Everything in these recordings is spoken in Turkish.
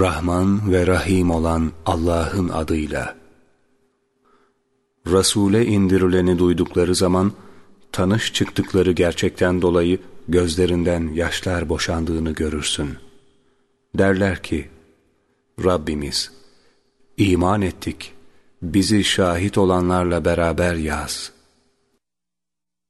Rahman ve Rahim olan Allah'ın adıyla. Resul'e indirileni duydukları zaman, tanış çıktıkları gerçekten dolayı gözlerinden yaşlar boşandığını görürsün. Derler ki, Rabbimiz, iman ettik, bizi şahit olanlarla beraber yaz.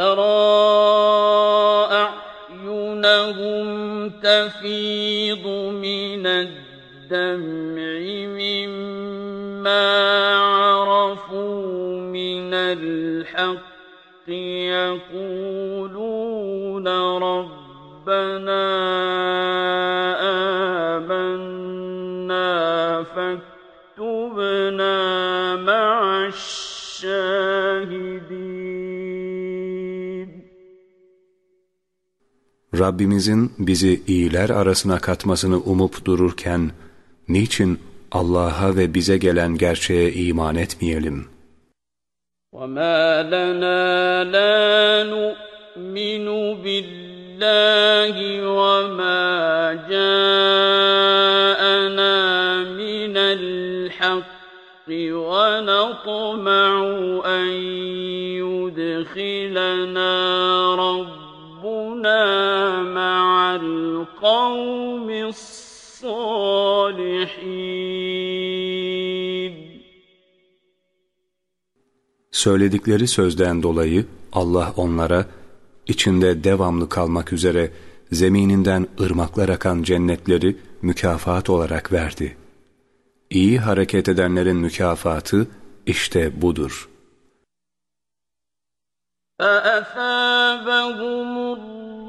ترى أعينهم تفيض من الدمع مما عرفوا من الحق يقولون Rabbimizin bizi iyiler arasına katmasını umup dururken, niçin Allah'a ve bize gelen gerçeğe iman etmeyelim? وَمَا لَنَا لَا نُؤْمِنُ بِاللَّهِ وَمَا جَاءَنَا مِنَ الْحَقِّ وَنَطْمَعُ أَن يُدْخِلَنَا رَبُّنَا مع القوم الصالحين Söyledikleri sözden dolayı Allah onlara içinde devamlı kalmak üzere zemininden ırmaklar akan cennetleri mükafat olarak verdi. İyi hareket edenlerin mükafatı işte budur. فأثابهم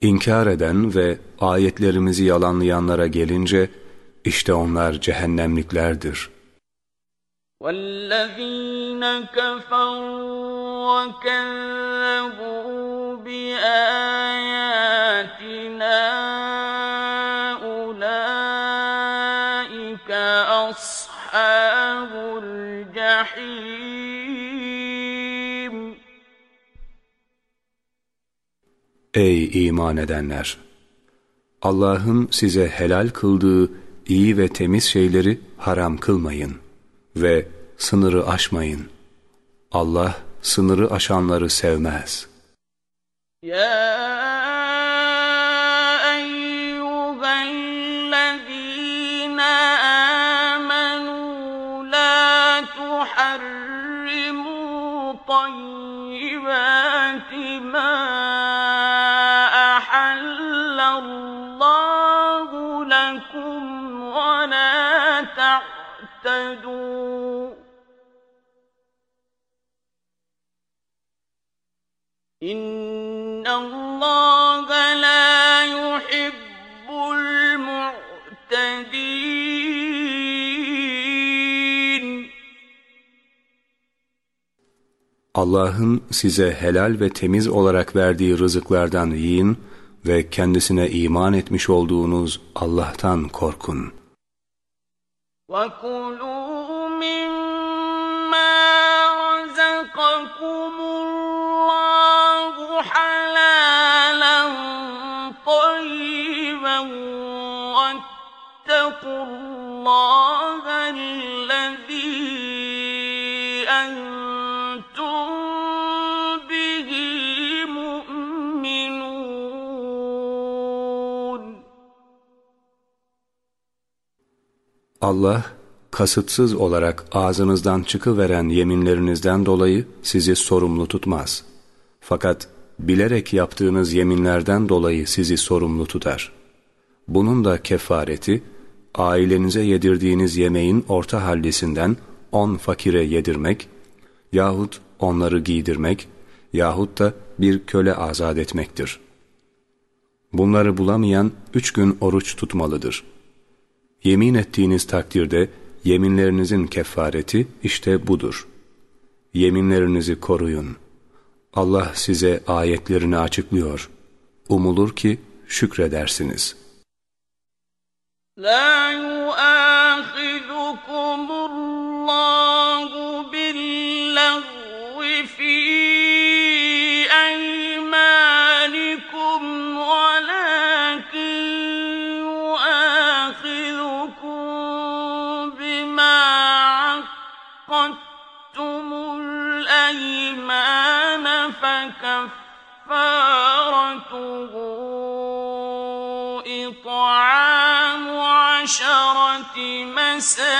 İnkar eden ve ayetlerimizi yalanlayanlara gelince işte onlar cehennemliklerdir. وَالَّذ۪ينَ كَفَرُوا وَكَذَّبُوا بِآيَاتِنَا Ey iman edenler! Allah'ın size helal kıldığı iyi ve temiz şeyleri haram kılmayın ve sınırı aşmayın. Allah sınırı aşanları sevmez. Ya إن الله لا يحب المعتدين Allah'ın size helal ve temiz olarak verdiği rızıklardan yiyin ve kendisine iman etmiş olduğunuz Allah'tan korkun. وكلوا مما Allah kasıtsız olarak ağzınızdan çıkıveren yeminlerinizden dolayı sizi sorumlu tutmaz. Fakat bilerek yaptığınız yeminlerden dolayı sizi sorumlu tutar. Bunun da kefareti, ailenize yedirdiğiniz yemeğin orta hallisinden on fakire yedirmek yahut onları giydirmek yahut da bir köle azat etmektir. Bunları bulamayan üç gün oruç tutmalıdır. Yemin ettiğiniz takdirde yeminlerinizin kefareti işte budur. Yeminlerinizi koruyun. Allah size ayetlerini açıklıyor. Umulur ki şükredersiniz. La yuâhidukumullahu كفارته إطعام عشرة مساكين.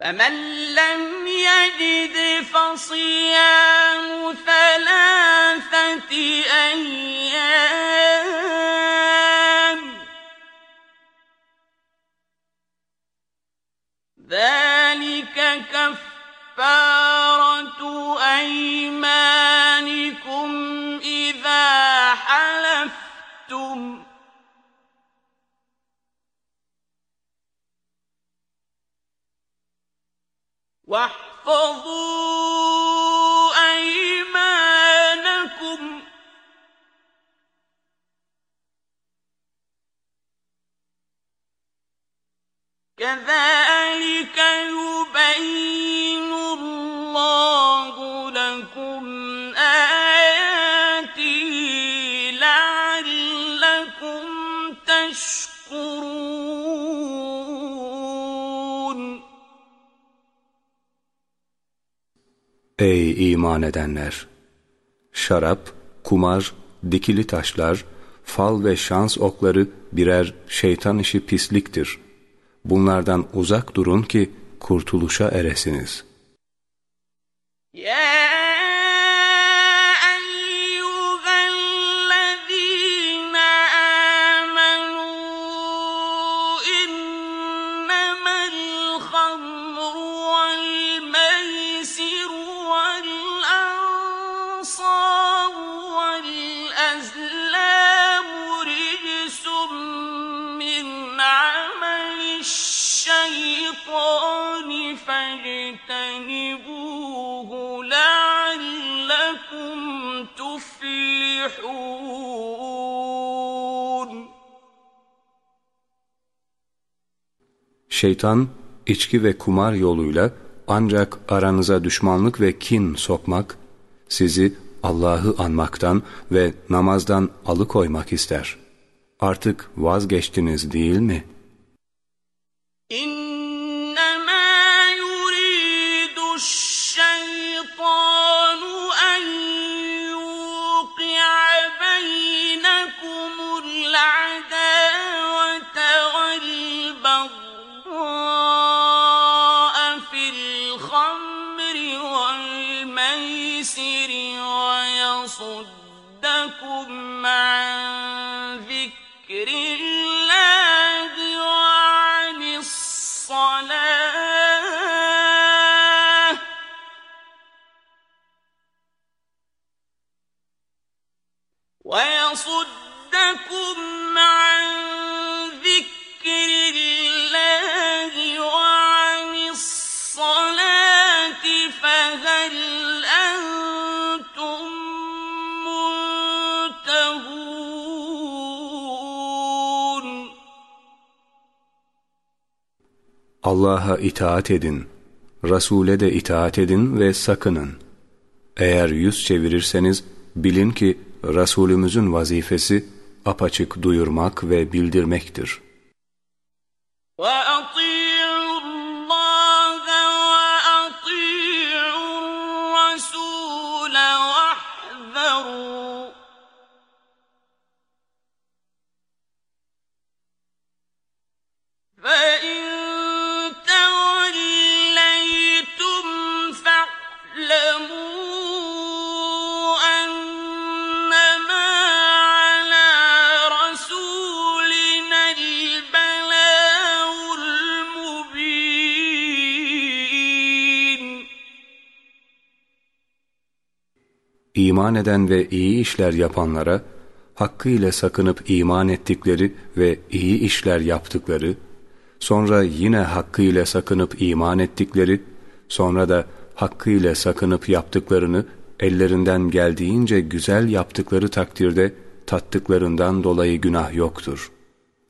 فمن لم يجد فصيام ثلاثة أيام ذلك كفارة أيمانكم إذا حلفتم واحفظوا أيمانكم. كذلك يبين الله لكم Ey iman edenler! Şarap, kumar, dikili taşlar, fal ve şans okları birer şeytan işi pisliktir. Bunlardan uzak durun ki kurtuluşa eresiniz. Yeah! Şeytan, içki ve kumar yoluyla ancak aranıza düşmanlık ve kin sokmak, sizi Allah'ı anmaktan ve namazdan alıkoymak ister. Artık vazgeçtiniz değil mi? İn Allah'a itaat edin, Resul'e de itaat edin ve sakının. Eğer yüz çevirirseniz bilin ki Resulümüzün vazifesi apaçık duyurmak ve bildirmektir. Wow. İman eden ve iyi işler yapanlara, hakkıyla sakınıp iman ettikleri ve iyi işler yaptıkları, sonra yine hakkıyla sakınıp iman ettikleri, sonra da hakkıyla sakınıp yaptıklarını ellerinden geldiğince güzel yaptıkları takdirde tattıklarından dolayı günah yoktur.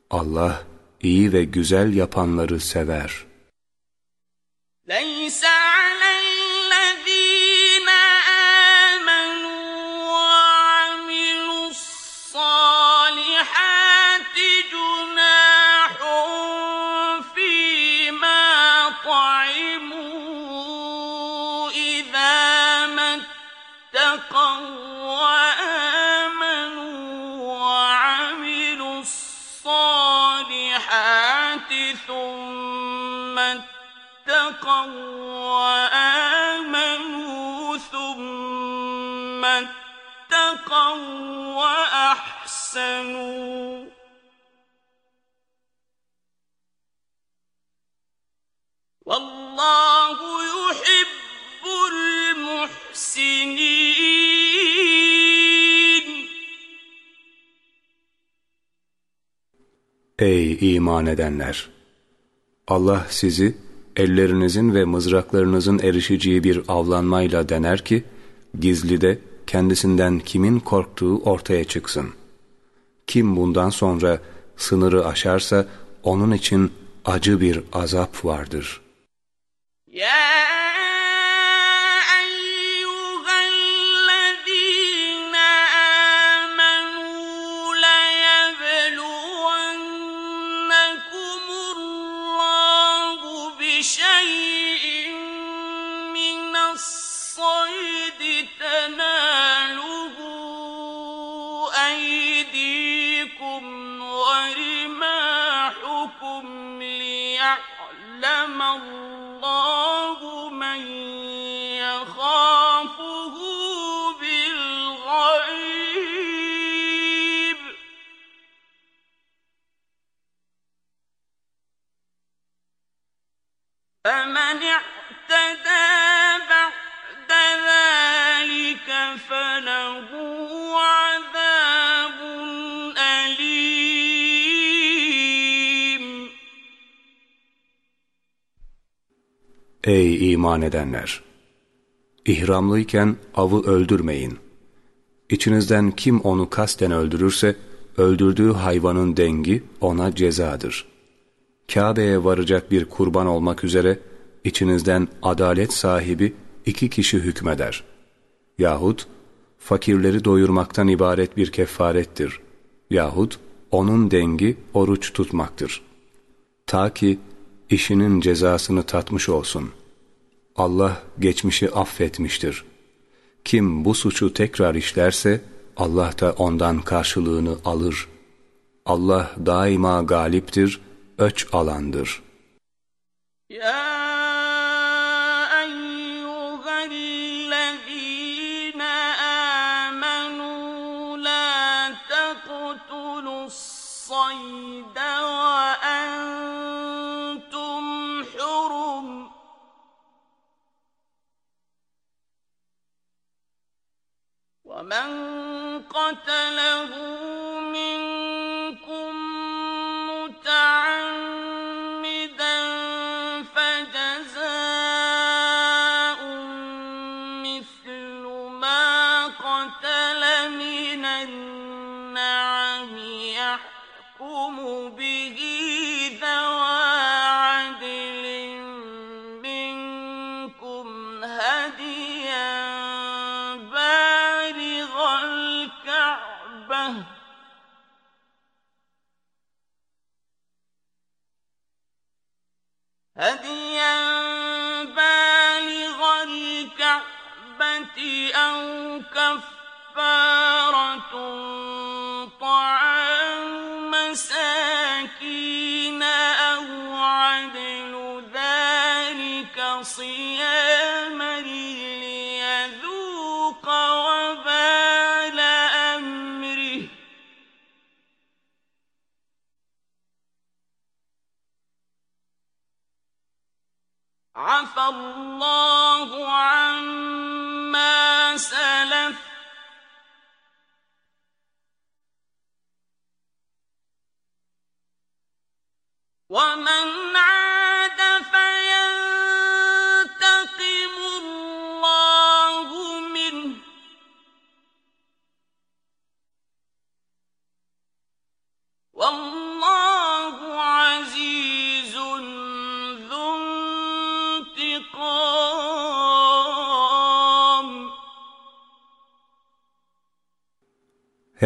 Allah iyi ve güzel yapanları sever. ليس وأحسنوا والله يحب المحسنين Ey iman edenler! Allah sizi ellerinizin ve mızraklarınızın erişeceği bir avlanmayla dener ki, gizlide kendisinden kimin korktuğu ortaya çıksın. Kim bundan sonra sınırı aşarsa onun için acı bir azap vardır. يا فمن اعتدى بعد ذلك فله عذاب أليم Ey iman edenler! İhramlıyken avı öldürmeyin. İçinizden kim onu kasten öldürürse, öldürdüğü hayvanın dengi ona cezadır. Kabe'ye varacak bir kurban olmak üzere, içinizden adalet sahibi iki kişi hükmeder. Yahut, fakirleri doyurmaktan ibaret bir kefarettir. Yahut, onun dengi oruç tutmaktır. Ta ki işinin cezasını tatmış olsun. Allah geçmişi affetmiştir. Kim bu suçu tekrar işlerse Allah da ondan karşılığını alır. Allah daima galiptir, öç alandır. يا أيها الذين آمنوا لا تقتلوا الصيد وأنتم حرم ومن قتله هديا بالغ الكعبة أو كفارة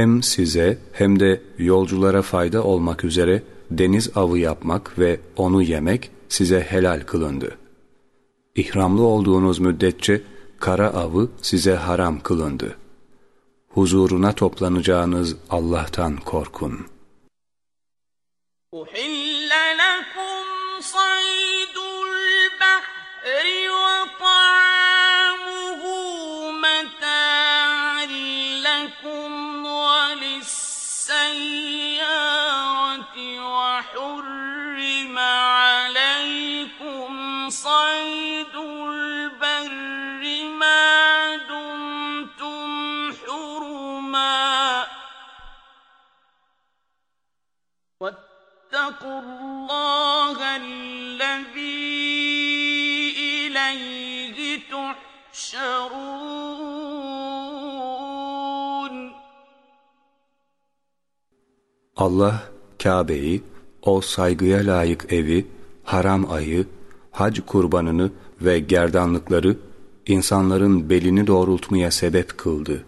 Hem size hem de yolculara fayda olmak üzere deniz avı yapmak ve onu yemek size helal kılındı. İhramlı olduğunuz müddetçe kara avı size haram kılındı. Huzuruna toplanacağınız Allah'tan korkun. واتقوا الله الذي إليه تحشرون Allah Kabe'yi, o saygıya layık evi, haram ayı, hac kurbanını ve gerdanlıkları insanların belini doğrultmaya sebep kıldı.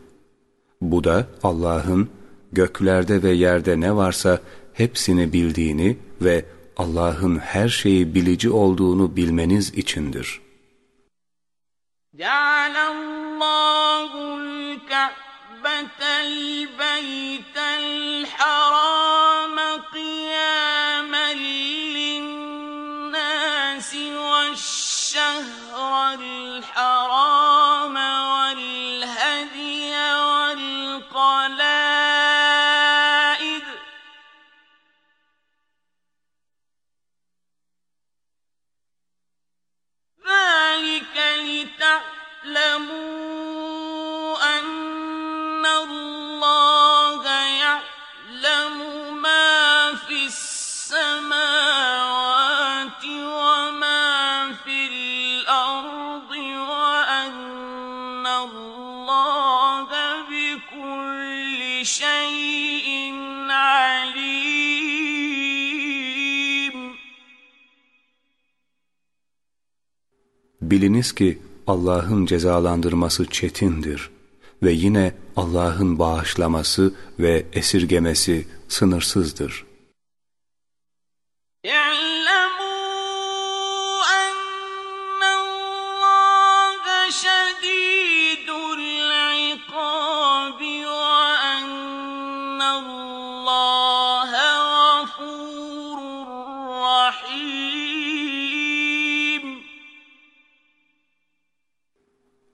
Bu da Allah'ın göklerde ve yerde ne varsa hepsini bildiğini ve Allah'ın her şeyi bilici olduğunu bilmeniz içindir. جعل الله الكعبة البيت الحرام قياما للناس والشهر الحرام لتعلموا أن Biliniz ki Allah'ın cezalandırması çetindir ve yine Allah'ın bağışlaması ve esirgemesi sınırsızdır. Yani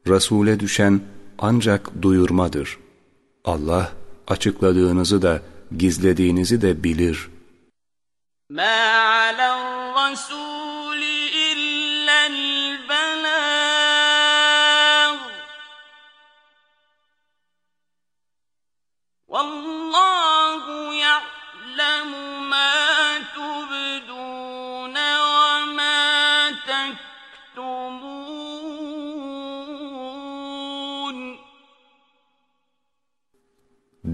Resul'e düşen ancak duyurmadır. Allah açıkladığınızı da gizlediğinizi de bilir. ما على الرسول إلا البلاغ والله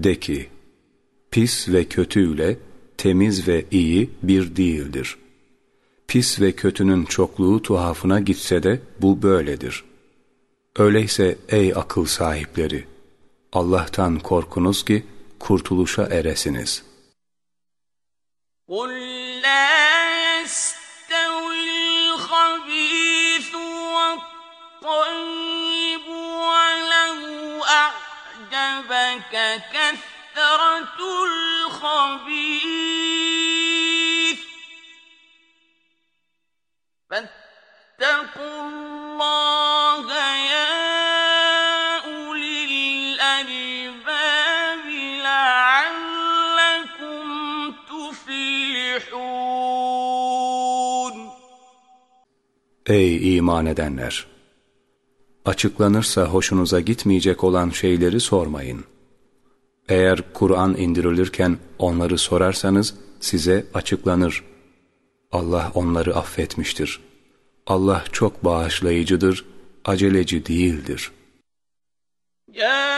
De ki, pis ve kötüyle temiz ve iyi bir değildir. Pis ve kötünün çokluğu tuhafına gitse de bu böyledir. Öyleyse ey akıl sahipleri, Allah'tan korkunuz ki kurtuluşa eresiniz. قل لا أعجبك كثرة الخبيث فاتقوا الله يا أولي الألباب لعلكم تفلحون Ey iman edenler! Açıklanırsa hoşunuza gitmeyecek olan şeyleri sormayın. Eğer Kur'an indirilirken onları sorarsanız size açıklanır. Allah onları affetmiştir. Allah çok bağışlayıcıdır, aceleci değildir. يا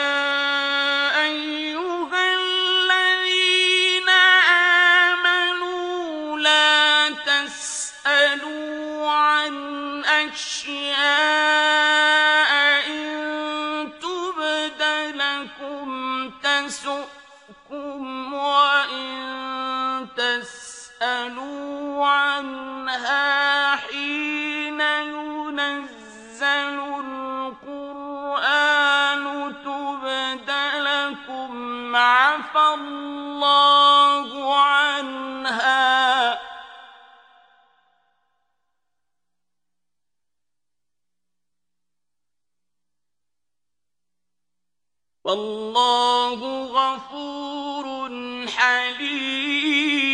الله عنها والله غفور حليم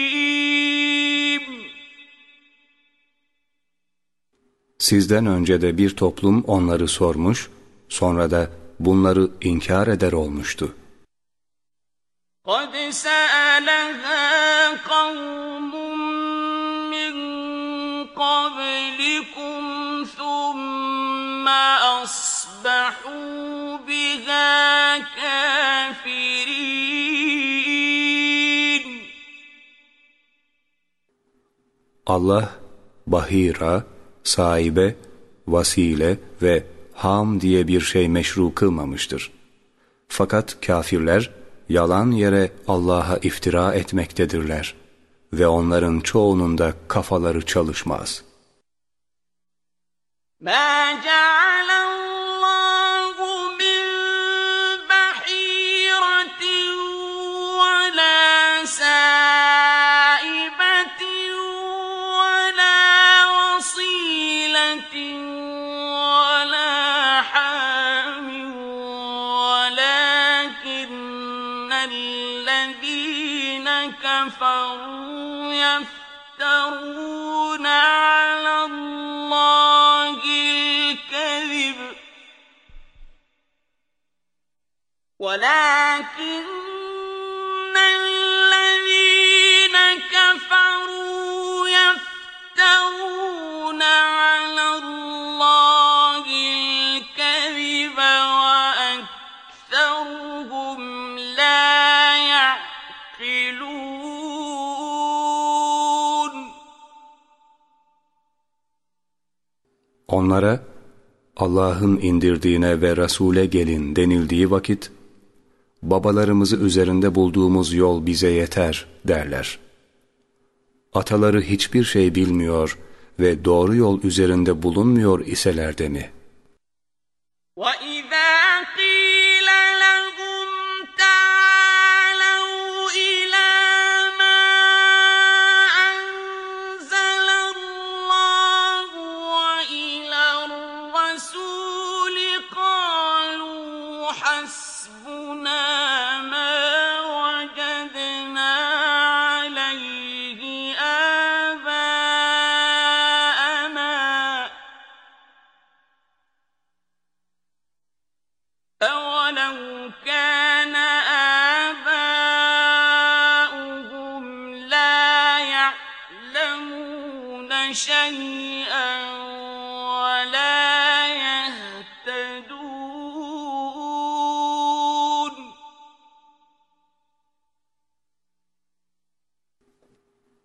Sizden önce de bir toplum onları sormuş, sonra da bunları inkar eder olmuştu. قد سألها قوم من قبلكم ثم أصبحوا بها كافرين Allah, bahira, sahibe, vasile ve ham diye bir şey meşru kılmamıştır. Fakat kafirler yalan yere Allah'a iftira etmektedirler ve onların çoğunun da kafaları çalışmaz. ما جعل ولكن الذين كفروا يفترون على الله الكذب وأكثرهم لا يعقلون Onlara Allah'ın indirdiğine ve Resul'e gelin denildiği vakit babalarımızı üzerinde bulduğumuz yol bize yeter derler. Ataları hiçbir şey bilmiyor ve doğru yol üzerinde bulunmuyor iseler de mi? وَإِذَا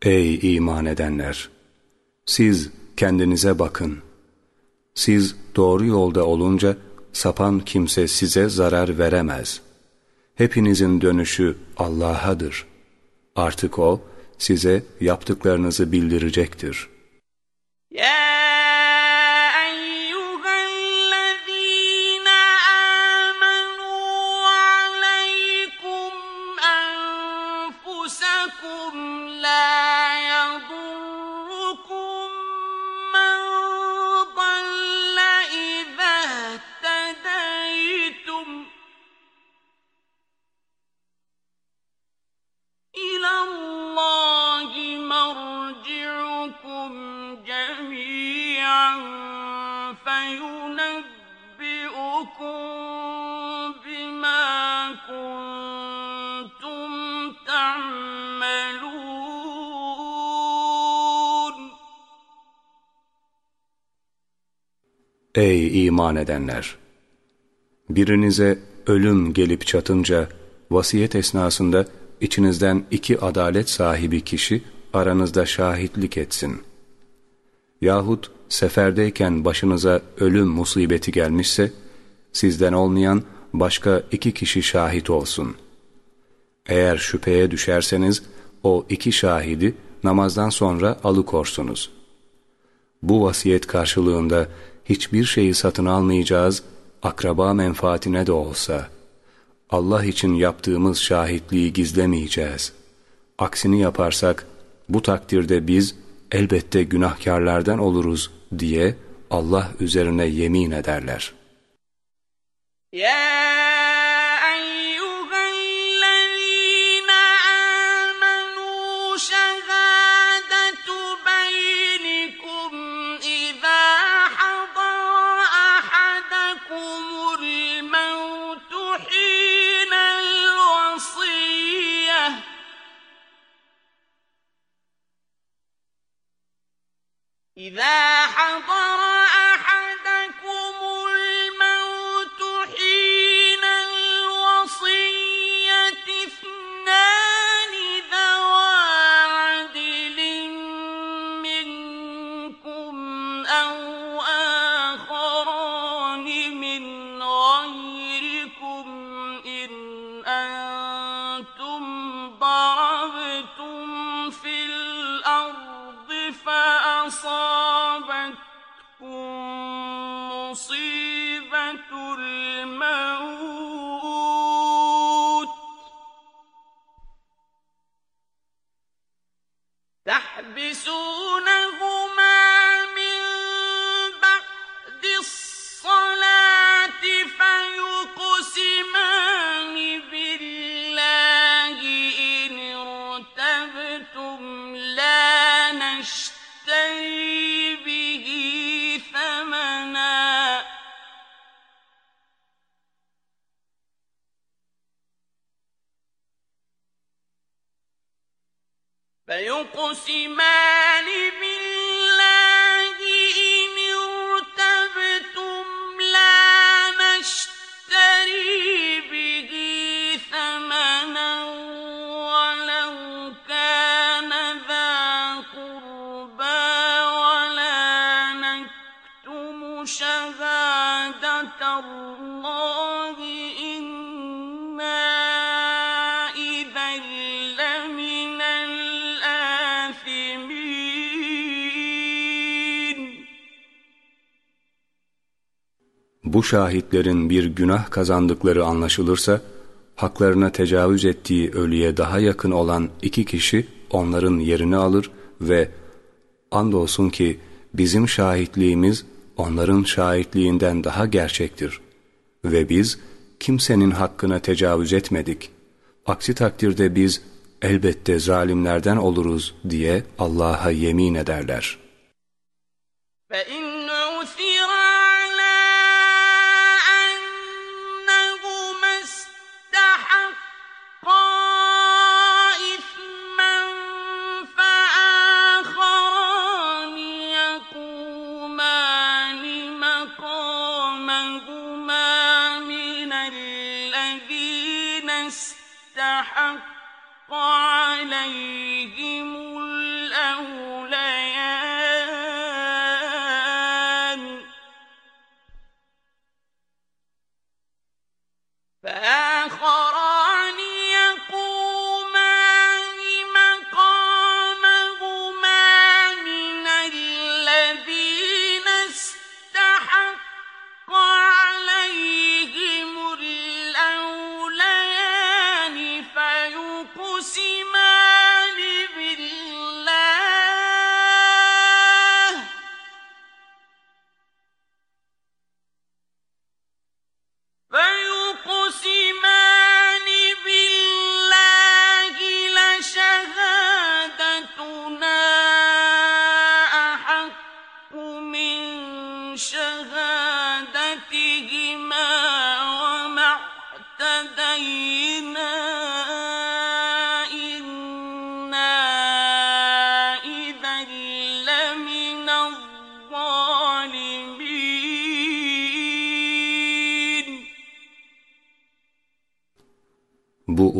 Ey iman edenler! Siz kendinize bakın. Siz doğru yolda olunca sapan kimse size zarar veremez. Hepinizin dönüşü Allah'adır. Artık O size yaptıklarınızı bildirecektir. Yeah! Ey iman edenler! Birinize ölüm gelip çatınca vasiyet esnasında içinizden iki adalet sahibi kişi aranızda şahitlik etsin. Yahut seferdeyken başınıza ölüm musibeti gelmişse, sizden olmayan başka iki kişi şahit olsun. Eğer şüpheye düşerseniz, o iki şahidi namazdan sonra alıkorsunuz. Bu vasiyet karşılığında hiçbir şeyi satın almayacağız, akraba menfaatine de olsa. Allah için yaptığımız şahitliği gizlemeyeceğiz. Aksini yaparsak, bu takdirde biz elbette günahkarlardan oluruz diye Allah üzerine yemin ederler. Yeah! إذا حضر ما bu şahitlerin bir günah kazandıkları anlaşılırsa, haklarına tecavüz ettiği ölüye daha yakın olan iki kişi onların yerini alır ve andolsun ki bizim şahitliğimiz onların şahitliğinden daha gerçektir ve biz kimsenin hakkına tecavüz etmedik. Aksi takdirde biz elbette zalimlerden oluruz diye Allah'a yemin ederler. Ve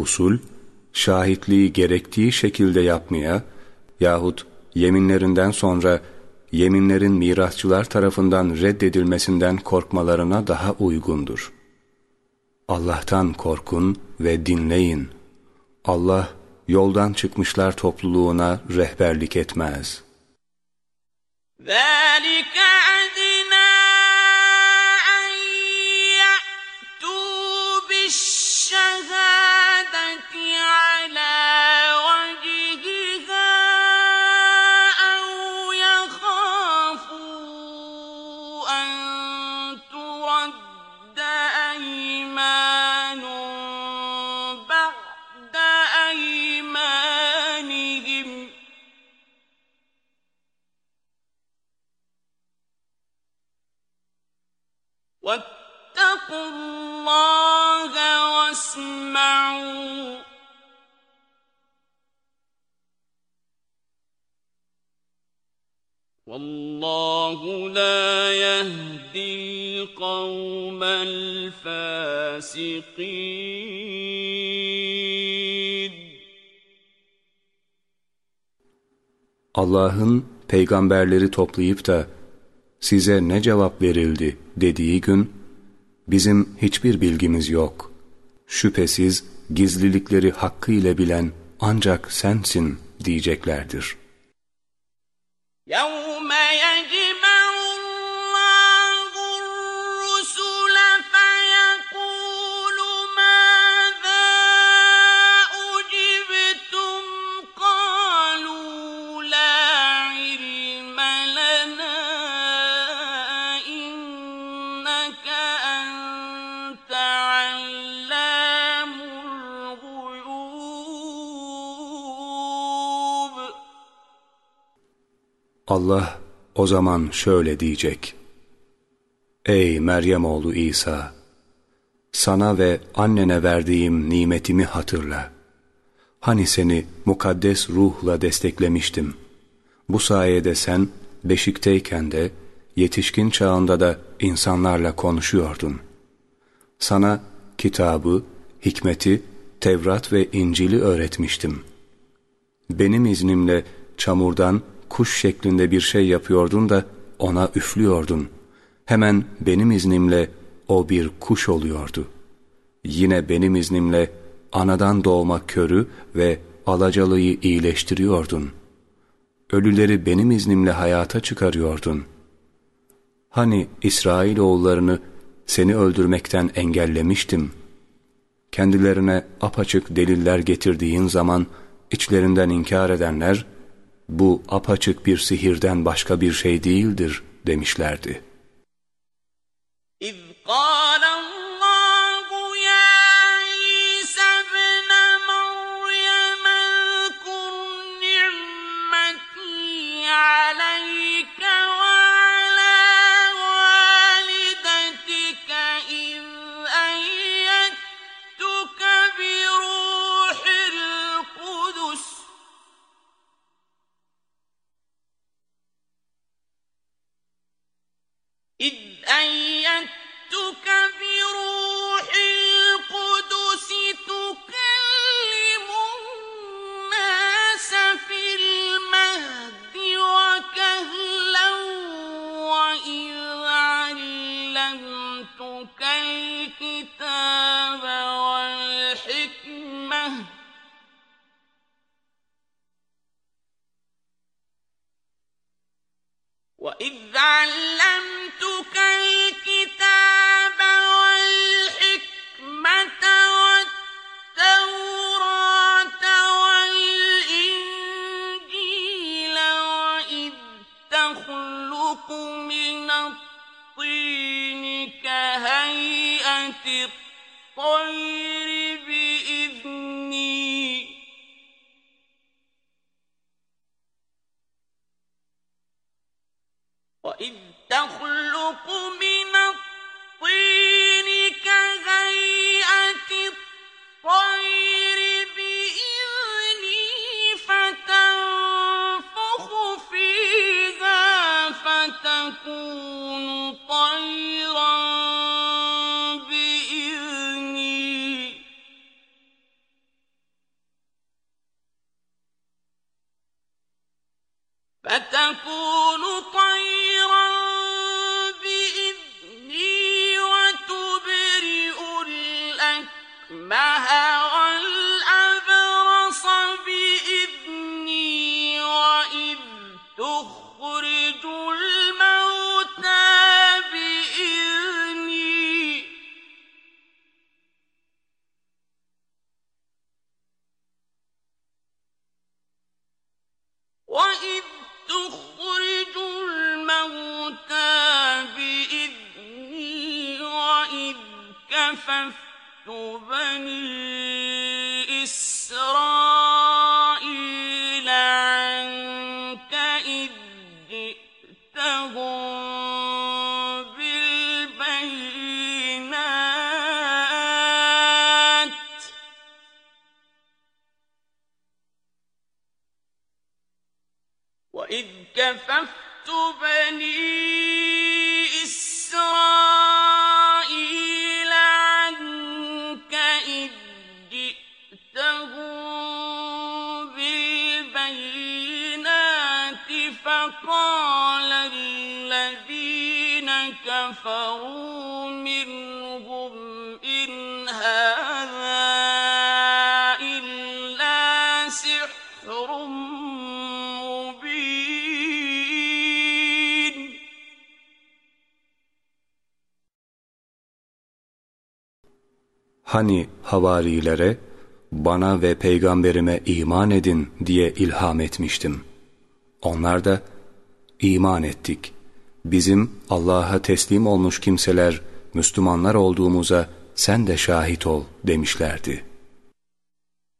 usul, şahitliği gerektiği şekilde yapmaya yahut yeminlerinden sonra yeminlerin mirasçılar tarafından reddedilmesinden korkmalarına daha uygundur. Allah'tan korkun ve dinleyin. Allah yoldan çıkmışlar topluluğuna rehberlik etmez. ذَٰلِكَ والله لا يهدي القوم الفاسقين Allah'ın peygamberleri toplayıp da size ne cevap verildi dediği gün bizim hiçbir bilgimiz yok. Şüphesiz gizlilikleri hakkıyla bilen ancak sensin diyeceklerdir. يوم Allah o zaman şöyle diyecek. Ey Meryem oğlu İsa! Sana ve annene verdiğim nimetimi hatırla. Hani seni mukaddes ruhla desteklemiştim. Bu sayede sen beşikteyken de yetişkin çağında da insanlarla konuşuyordun. Sana kitabı, hikmeti, Tevrat ve İncil'i öğretmiştim. Benim iznimle çamurdan kuş şeklinde bir şey yapıyordun da ona üflüyordun. Hemen benim iznimle o bir kuş oluyordu. Yine benim iznimle anadan doğma körü ve alacalıyı iyileştiriyordun. Ölüleri benim iznimle hayata çıkarıyordun. Hani İsrail oğullarını seni öldürmekten engellemiştim. Kendilerine apaçık deliller getirdiğin zaman içlerinden inkar edenler, bu apaçık bir sihirden başka bir şey değildir demişlerdi. İz أيدتك وإذ علمتك الكتاب والحكمة والتوراة والإنجيل وإذ تخلق من الطين كهيئة الطير وإذ تخلق Hani havarilere bana ve peygamberime iman edin diye ilham etmiştim. Onlar da iman ettik. Bizim Allah'a teslim olmuş kimseler Müslümanlar olduğumuza sen de şahit ol demişlerdi.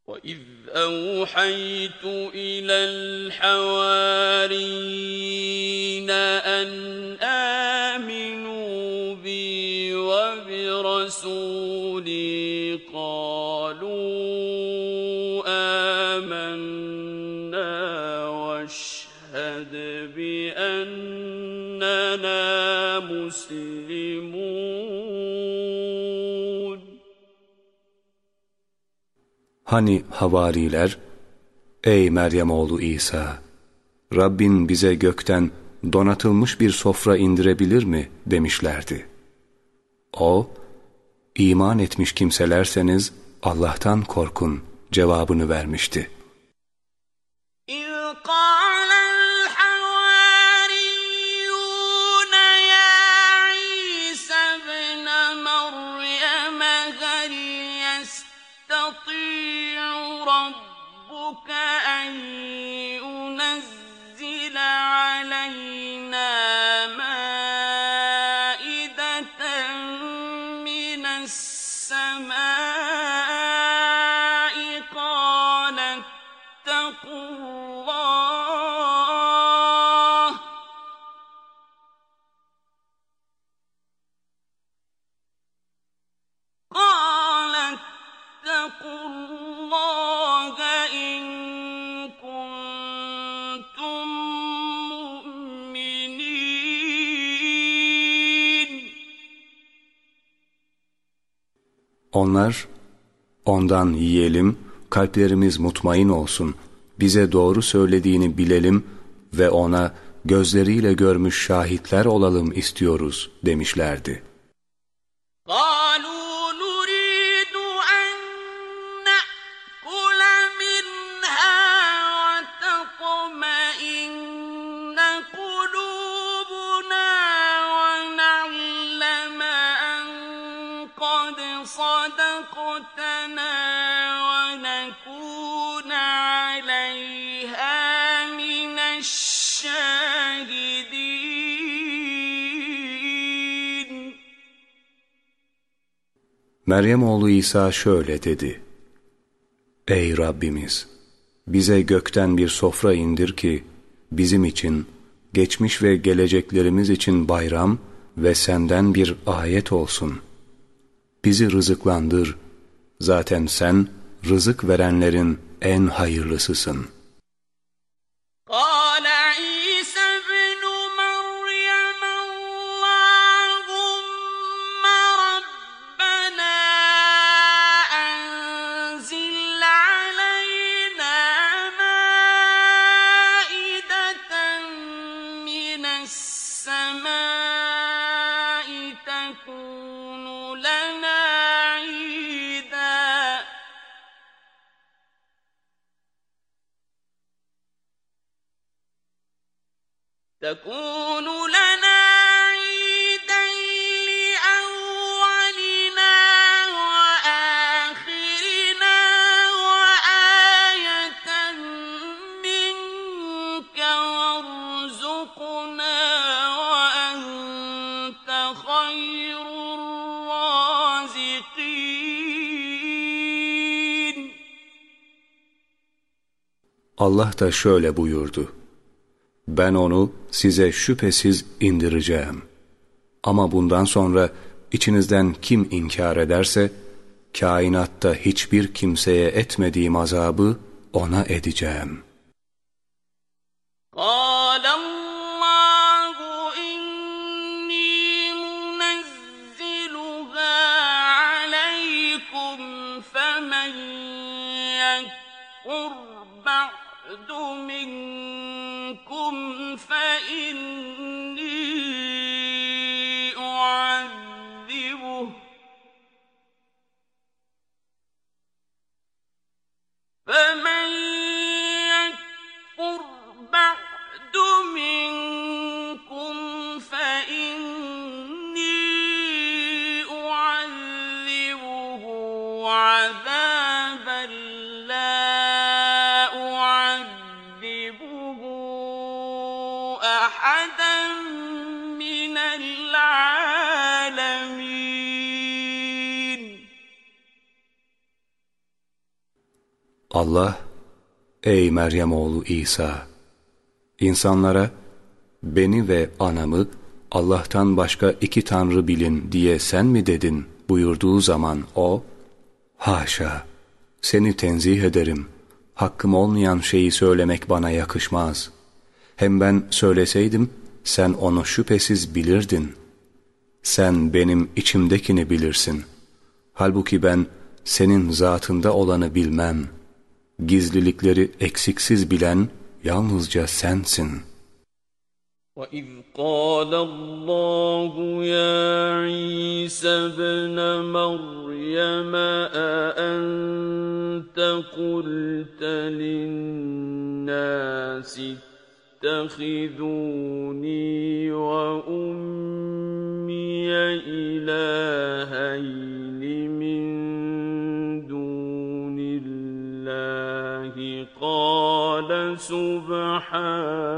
وإذ أوحيت إلى الحواريين Hani havariler, ey Meryem oğlu İsa, Rabbin bize gökten donatılmış bir sofra indirebilir mi demişlerdi. O, iman etmiş kimselerseniz Allah'tan korkun cevabını vermişti. Onlar, ondan yiyelim, kalplerimiz mutmain olsun, bize doğru söylediğini bilelim ve ona gözleriyle görmüş şahitler olalım istiyoruz demişlerdi. Meryem oğlu İsa şöyle dedi. Ey Rabbimiz! Bize gökten bir sofra indir ki, bizim için, geçmiş ve geleceklerimiz için bayram ve senden bir ayet olsun. Bizi rızıklandır. Zaten sen, rızık verenlerin en hayırlısısın. Allah da şöyle buyurdu. Ben onu size şüphesiz indireceğim. Ama bundan sonra içinizden kim inkar ederse, kainatta hiçbir kimseye etmediğim azabı ona edeceğim. Meryem oğlu İsa, insanlara beni ve anamı Allah'tan başka iki tanrı bilin diye sen mi dedin buyurduğu zaman o, haşa, seni tenzih ederim, hakkım olmayan şeyi söylemek bana yakışmaz. Hem ben söyleseydim, sen onu şüphesiz bilirdin. Sen benim içimdekini bilirsin. Halbuki ben senin zatında olanı bilmem Gizlilikleri eksiksiz bilen yalnızca sensin. وإذ قال الله يا عيسى ابن مريم أأنت قلت للناس اتخذوني وأمي إلهين سبحانك.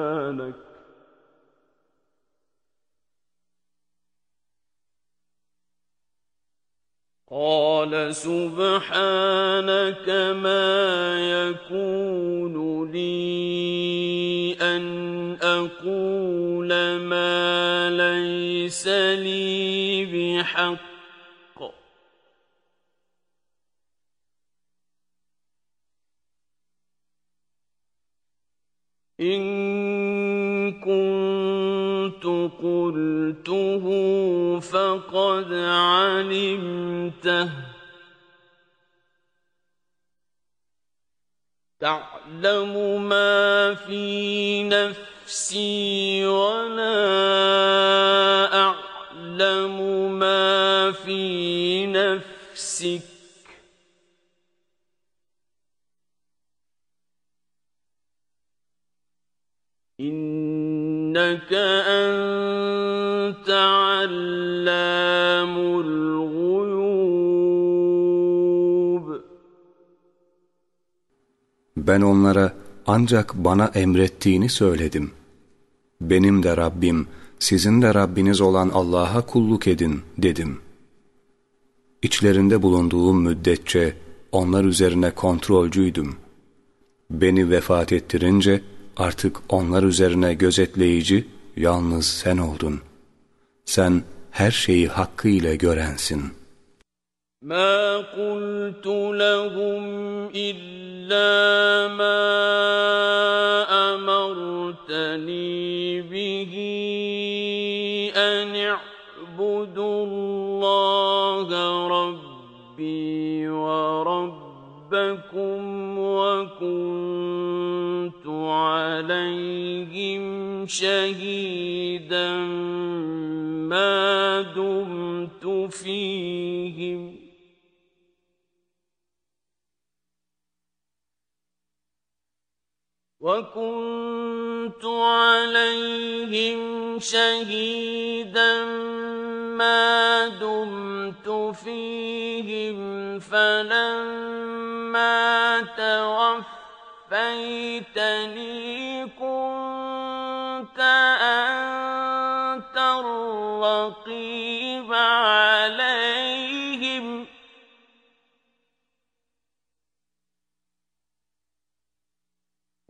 قال سبحانك ما يكون لي أن أقول ما ليس لي بحق. إن كنت قلته فقد علمته. تعلم ما في نفسي ولا أعلم ما في نفسك. إنك أنت علام الغيوب Ben onlara ancak bana emrettiğini söyledim. Benim de Rabbim, sizin de Rabbiniz olan Allah'a kulluk edin dedim. İçlerinde bulunduğum müddetçe onlar üzerine kontrolcüydüm. Beni vefat ettirince artık onlar üzerine gözetleyici yalnız sen oldun. Sen her şeyi hakkıyla görensin. ما قلت لهم إلا ما أمرتني به أن شهيدا ما دمت فيهم. وكنت عليهم شهيدا ما دمت فيهم. فلما توفيتني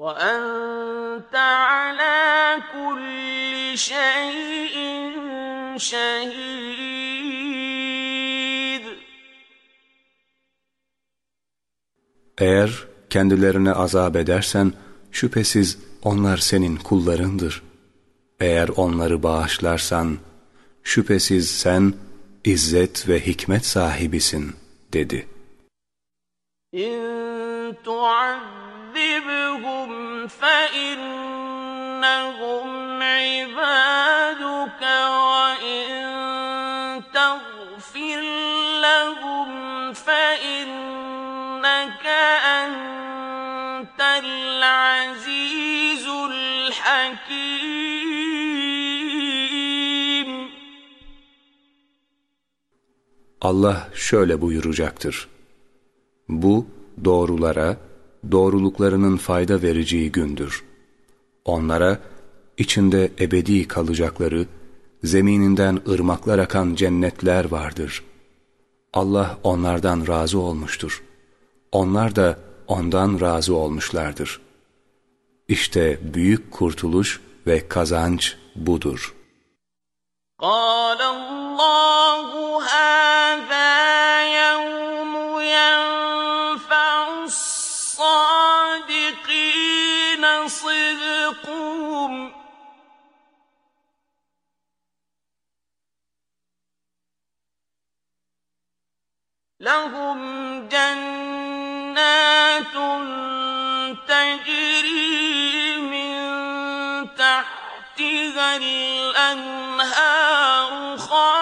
وأنت على كل شيء شهيد Eğer kendilerine azap edersen şüphesiz onlar senin kullarındır. Eğer onları bağışlarsan şüphesiz sen izzet ve hikmet sahibisin dedi. İn ve in tagfir lehum fe inneke entel azizul hakim. Allah şöyle buyuracaktır. Bu doğrulara, doğruluklarının fayda vereceği gündür. Onlara içinde ebedi kalacakları, zemininden ırmaklar akan cennetler vardır. Allah onlardan razı olmuştur. Onlar da ondan razı olmuşlardır. İşte büyük kurtuluş ve kazanç budur. قال الله هذا يوم ينفع لهم جنات تجري من تحتها الأنهار خالدين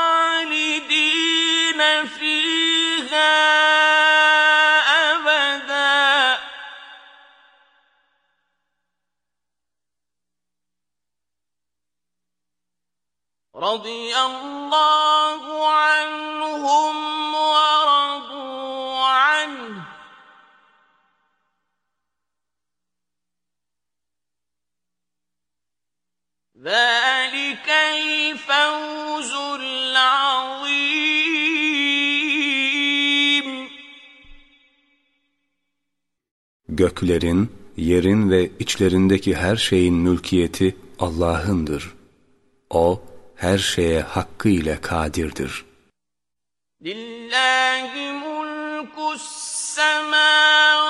رضي الله عنهم ورضوا عنه ذلك الفوز العظيم Göklerin, yerin ve içlerindeki her şeyin mülkiyeti Allah'ındır. O, her şeye hakkıyla kadirdir. Lillahi mulkus semavati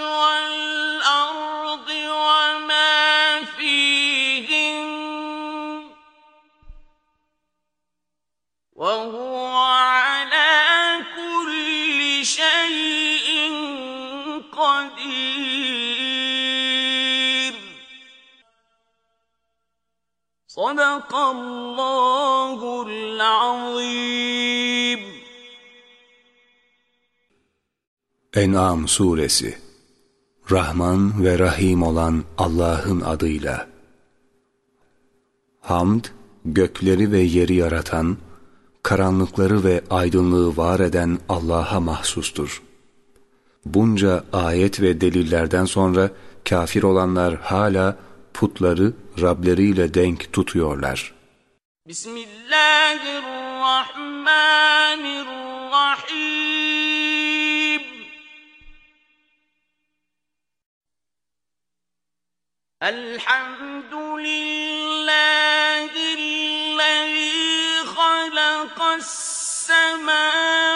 vel ardı ve ma fihin ve huve صدق الله العظيم En'am suresi Rahman ve Rahim olan Allah'ın adıyla Hamd, gökleri ve yeri yaratan, karanlıkları ve aydınlığı var eden Allah'a mahsustur. Bunca ayet ve delillerden sonra kafir olanlar hala putları Rableriyle denk tutuyorlar. Bismillahirrahmanirrahim. Elhamdülillahillezî halakas semâvâti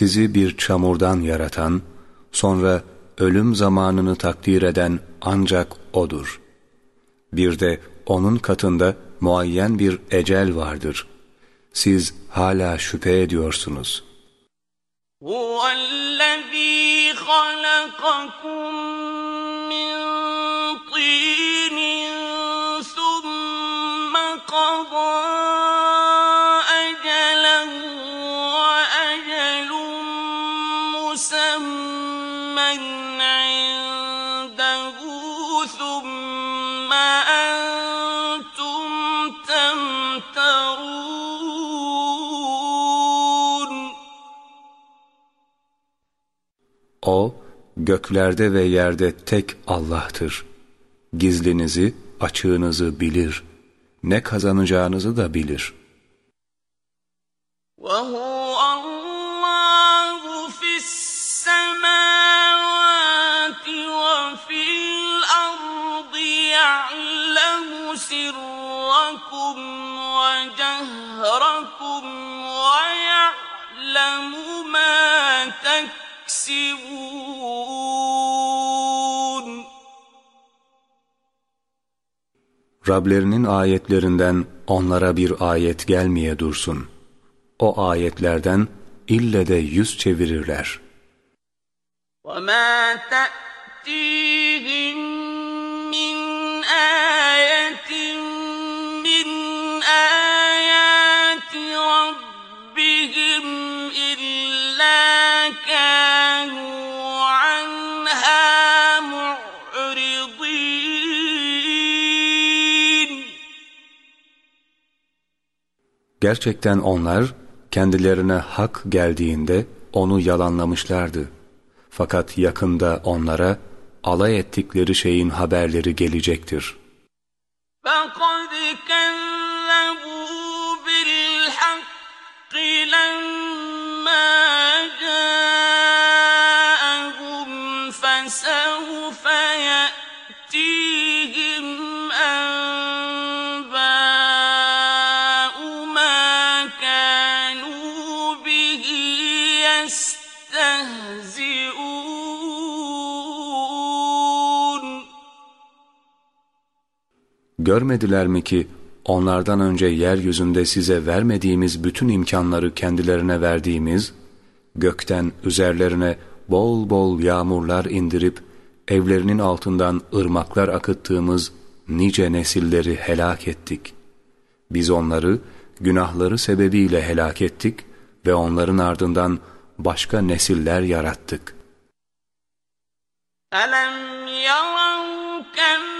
Sizi bir çamurdan yaratan, sonra ölüm zamanını takdir eden ancak O'dur. Bir de O'nun katında muayyen bir ecel vardır. Siz hala şüphe ediyorsunuz. هُوَ الَّذ۪ي خَلَقَكُمْ O, göklerde ve yerde tek Allah'tır. Gizlinizi, açığınızı bilir. Ne kazanacağınızı da bilir. Rablerinin ayetlerinden onlara bir ayet gelmeye dursun. O ayetlerden ille de yüz çevirirler. وما تأتيهم من آية من آيات ربهم إلا كانوا Gerçekten onlar kendilerine hak geldiğinde onu yalanlamışlardı. Fakat yakında onlara alay ettikleri şeyin haberleri gelecektir. فقد Görmediler mi ki onlardan önce yeryüzünde size vermediğimiz bütün imkanları kendilerine verdiğimiz, gökten üzerlerine bol bol yağmurlar indirip evlerinin altından ırmaklar akıttığımız nice nesilleri helak ettik. Biz onları günahları sebebiyle helak ettik ve onların ardından başka nesiller yarattık. أَلَمْ يَرَوْا كَمْ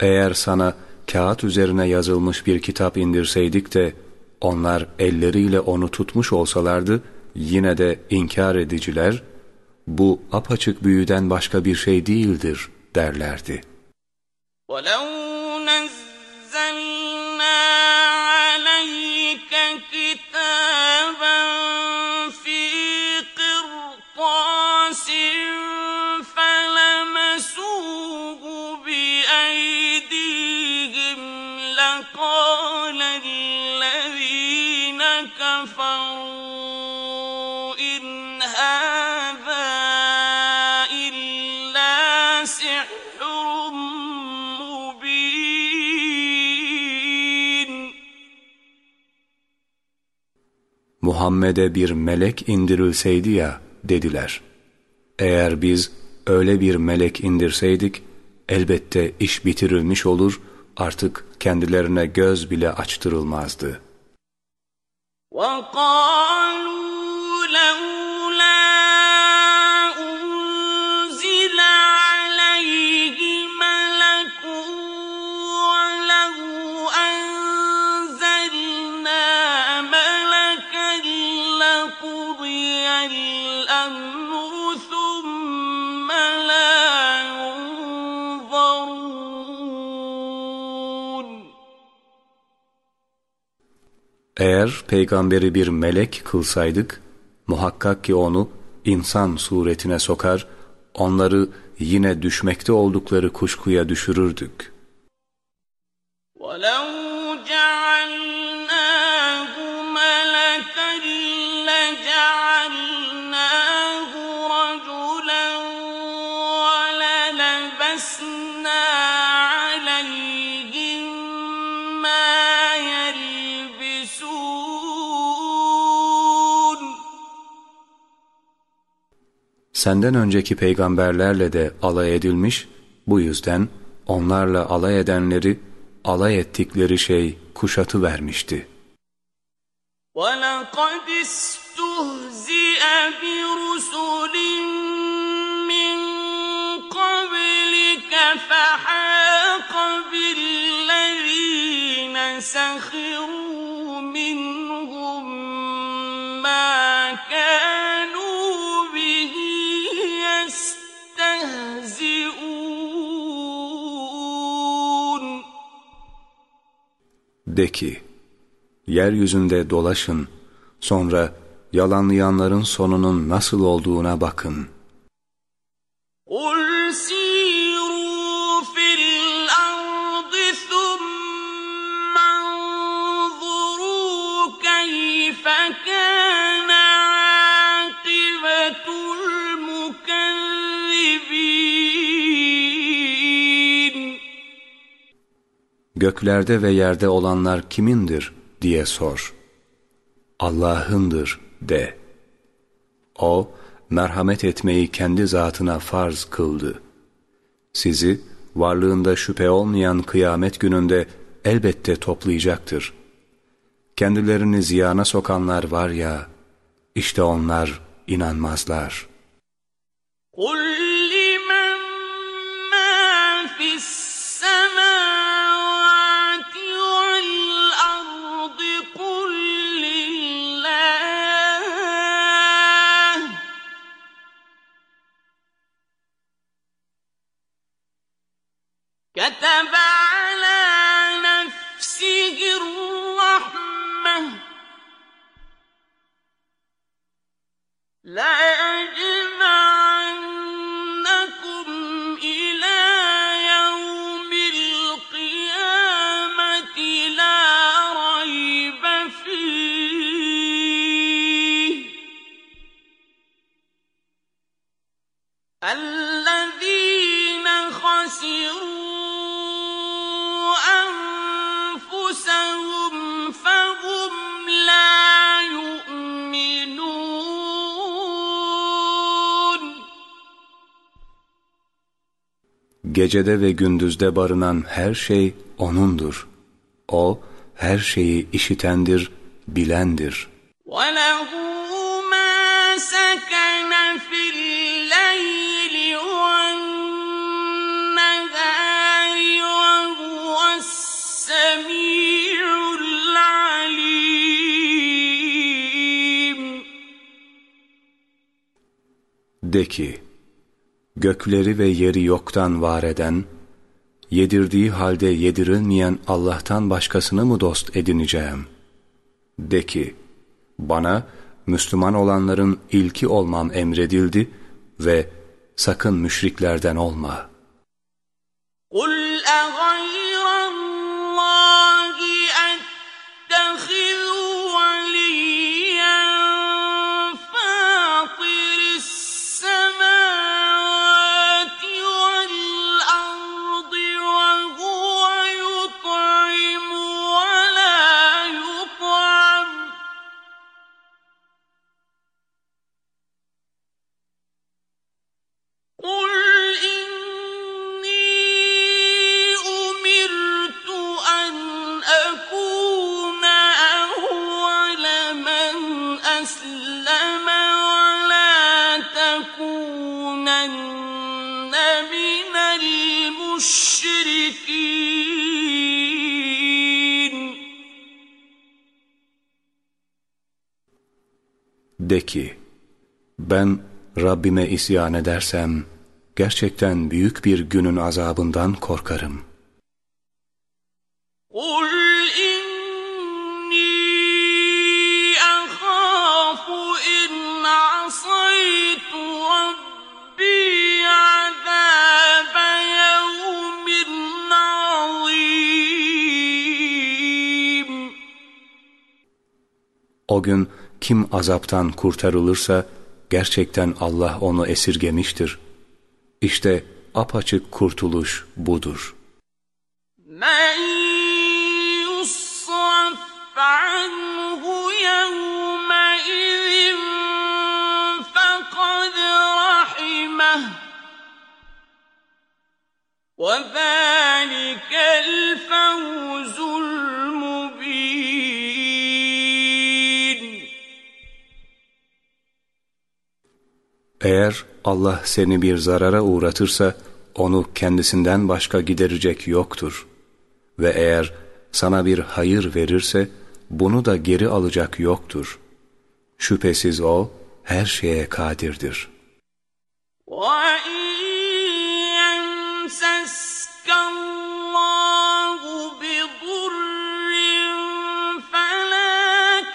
Eğer sana kağıt üzerine yazılmış bir kitap indirseydik de onlar elleriyle onu tutmuş olsalardı yine de inkar ediciler bu apaçık büyüden başka bir şey değildir derlerdi. وَلَوْ نَزَّلْنَا عَلَيْكَ Muhammed'e bir melek indirilseydi ya dediler. Eğer biz öyle bir melek indirseydik elbette iş bitirilmiş olur artık kendilerine göz bile açtırılmazdı. وَقَالُوا Eğer peygamberi bir melek kılsaydık, muhakkak ki onu insan suretine sokar, onları yine düşmekte oldukları kuşkuya düşürürdük. وَلَوْ Senden önceki peygamberlerle de alay edilmiş, bu yüzden onlarla alay edenleri alay ettikleri şey kuşatı vermişti. وَلَقَدِ اسْتُهْزِئَ بِرُسُلٍ مِّن قَبْلِكَ فَحَاقَ بِالَّذِينَ سَخِرُوا مِنْهُم De ki, yeryüzünde dolaşın, sonra yalanlayanların sonunun nasıl olduğuna bakın. قُلْ Göklerde ve yerde olanlar kimindir diye sor. Allah'ındır de. O, merhamet etmeyi kendi zatına farz kıldı. Sizi, varlığında şüphe olmayan kıyamet gününde elbette toplayacaktır. Kendilerini ziyana sokanlar var ya, işte onlar inanmazlar. قُل كَتَبَ عَلَىٰ نَفْسِهِ الرَّحْمَةَ ۚ. لَيَجْمَعَنَّكُمْ Gecede ve gündüzde barınan her şey O'nundur. O, her şeyi işitendir, bilendir. وَلَهُ مَا سَكَنَ فِي اللَّيْلِ وَالنَّهَارِ وَهُوَ السَّمِيعُ الْعَلِيمُ De ki, gökleri ve yeri yoktan var eden, yedirdiği halde yedirilmeyen Allah'tan başkasını mı dost edineceğim? De ki, bana Müslüman olanların ilki olmam emredildi ve sakın müşriklerden olma. قُلْ De ki, ben Rabbime isyan edersem, gerçekten büyük bir günün azabından korkarım. قُلْ O gün kim azaptan kurtarılırsa gerçekten Allah onu esirgemiştir. İşte apaçık kurtuluş budur. Men yussaf anhu Eğer Allah seni bir zarara uğratırsa, onu kendisinden başka giderecek yoktur. Ve eğer sana bir hayır verirse, bunu da geri alacak yoktur. Şüphesiz O, her şeye kadirdir. وَإِن يَمْسَسْكَ اللَّهُ بِضُرٍّ فَلَا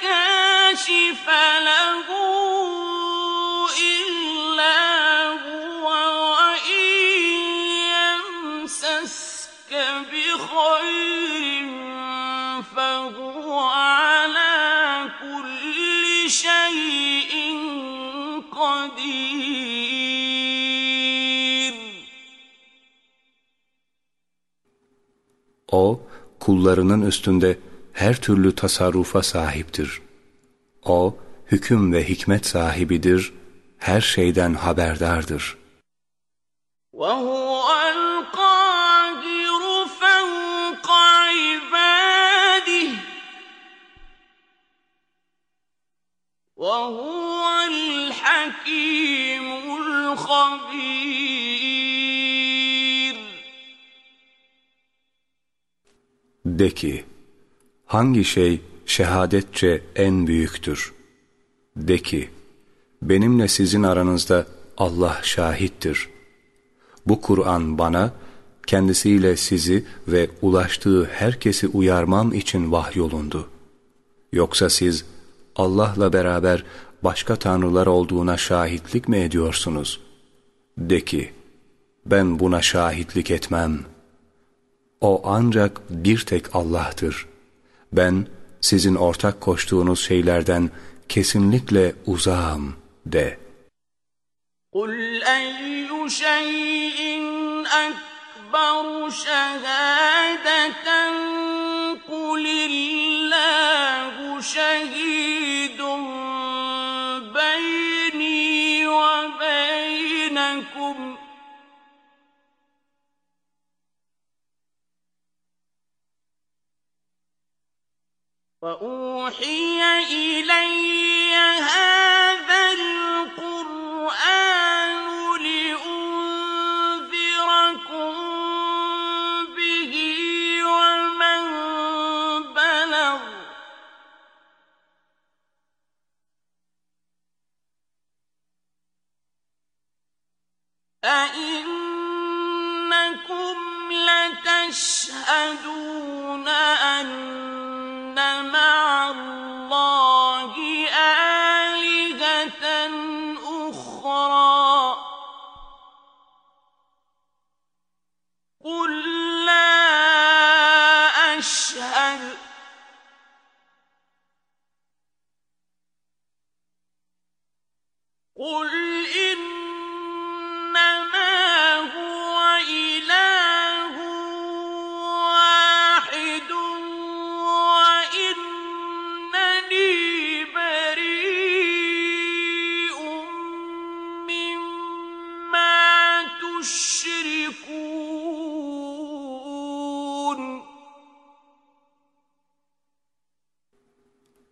كَاشِفَ لَهُ O, kullarının üstünde her türlü tasarrufa sahiptir. O, hüküm ve hikmet sahibidir, her şeyden haberdardır. وهو القاهر فوق عباده وهو الحكيم الخبير De ki, hangi şey şehadetçe en büyüktür? De ki, benimle sizin aranızda Allah şahittir. Bu Kur'an bana, kendisiyle sizi ve ulaştığı herkesi uyarmam için vahyolundu. Yoksa siz Allah'la beraber başka tanrılar olduğuna şahitlik mi ediyorsunuz? De ki, ben buna şahitlik etmem. O ancak bir tek Allah'tır. Ben sizin ortak koştuğunuz şeylerden kesinlikle uzağım de. قل أي شيء أكبر شهادة قل الله شهيد وأوحي إلي هذا القرآن لأنذركم به ومن بلغ. أئنكم لتشهدون أن مع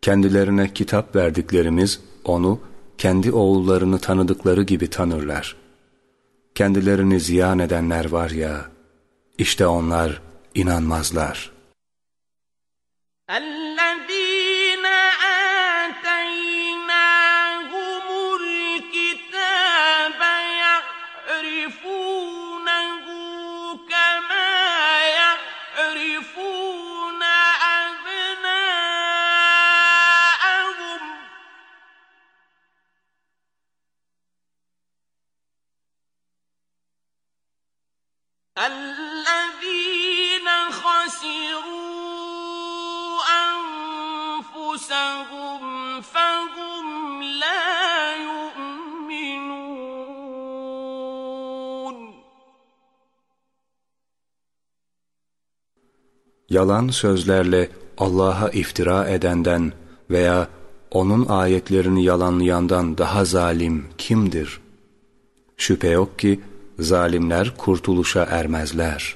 Kendilerine kitap verdiklerimiz onu kendi oğullarını tanıdıkları gibi tanırlar. Kendilerini ziyan edenler var ya, işte onlar inanmazlar. Yalan sözlerle Allah'a iftira edenden veya onun ayetlerini yalanlayandan daha zalim kimdir? Şüphe yok ki zalimler kurtuluşa ermezler.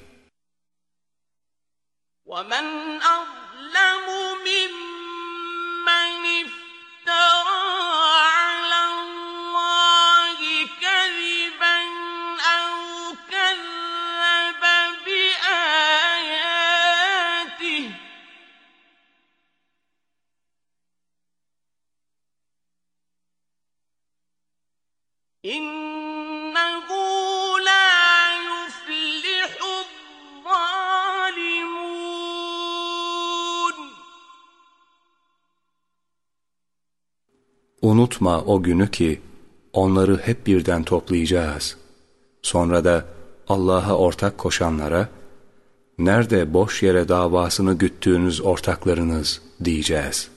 Unutma o günü ki onları hep birden toplayacağız. Sonra da Allah'a ortak koşanlara nerede boş yere davasını güttüğünüz ortaklarınız diyeceğiz.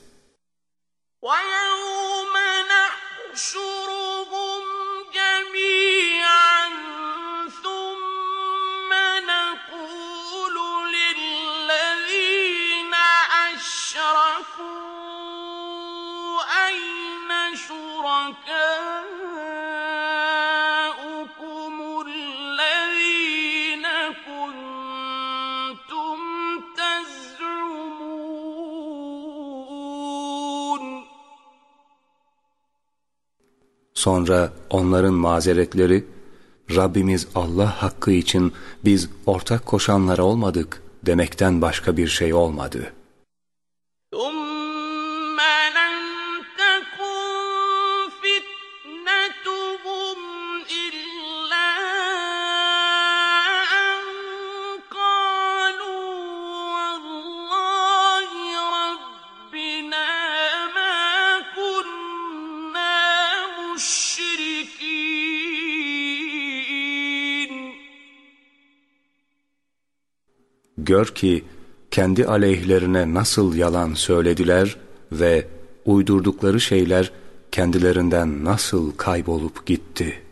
Sonra onların mazeretleri Rabbimiz Allah hakkı için biz ortak koşanlar olmadık demekten başka bir şey olmadı. Gör ki kendi aleyhlerine nasıl yalan söylediler ve uydurdukları şeyler kendilerinden nasıl kaybolup gitti.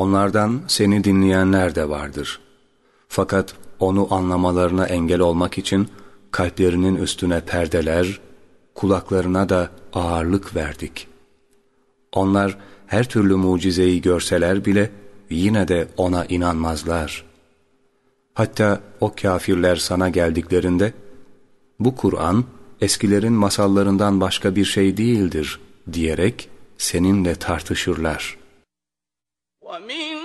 Onlardan seni dinleyenler de vardır. Fakat onu anlamalarına engel olmak için kalplerinin üstüne perdeler, kulaklarına da ağırlık verdik. Onlar her türlü mucizeyi görseler bile yine de ona inanmazlar. Hatta o kafirler sana geldiklerinde, bu Kur'an eskilerin masallarından başka bir şey değildir diyerek seninle tartışırlar. وَمِنْ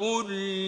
كل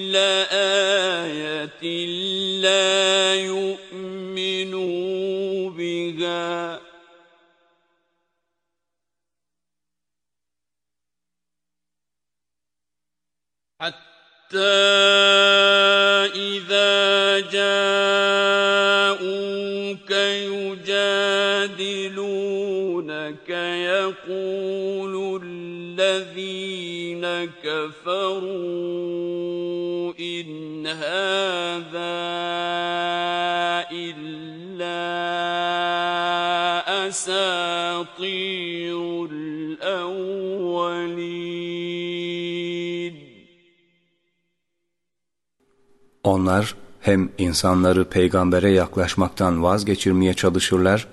Onlar hem insanları peygambere yaklaşmaktan vazgeçirmeye çalışırlar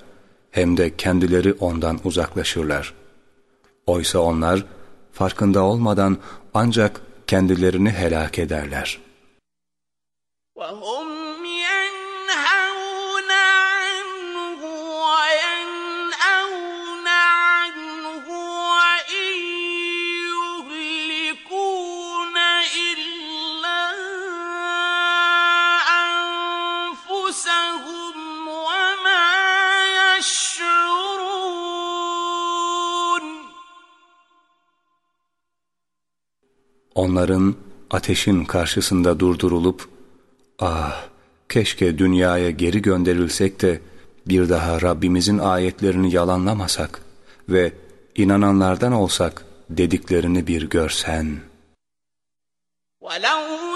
hem de kendileri ondan uzaklaşırlar. Oysa onlar farkında olmadan ancak kendilerini helak ederler. Onların ateşin karşısında durdurulup, ah keşke dünyaya geri gönderilsek de bir daha Rabbimizin ayetlerini yalanlamasak ve inananlardan olsak dediklerini bir görsen. وَلَوْ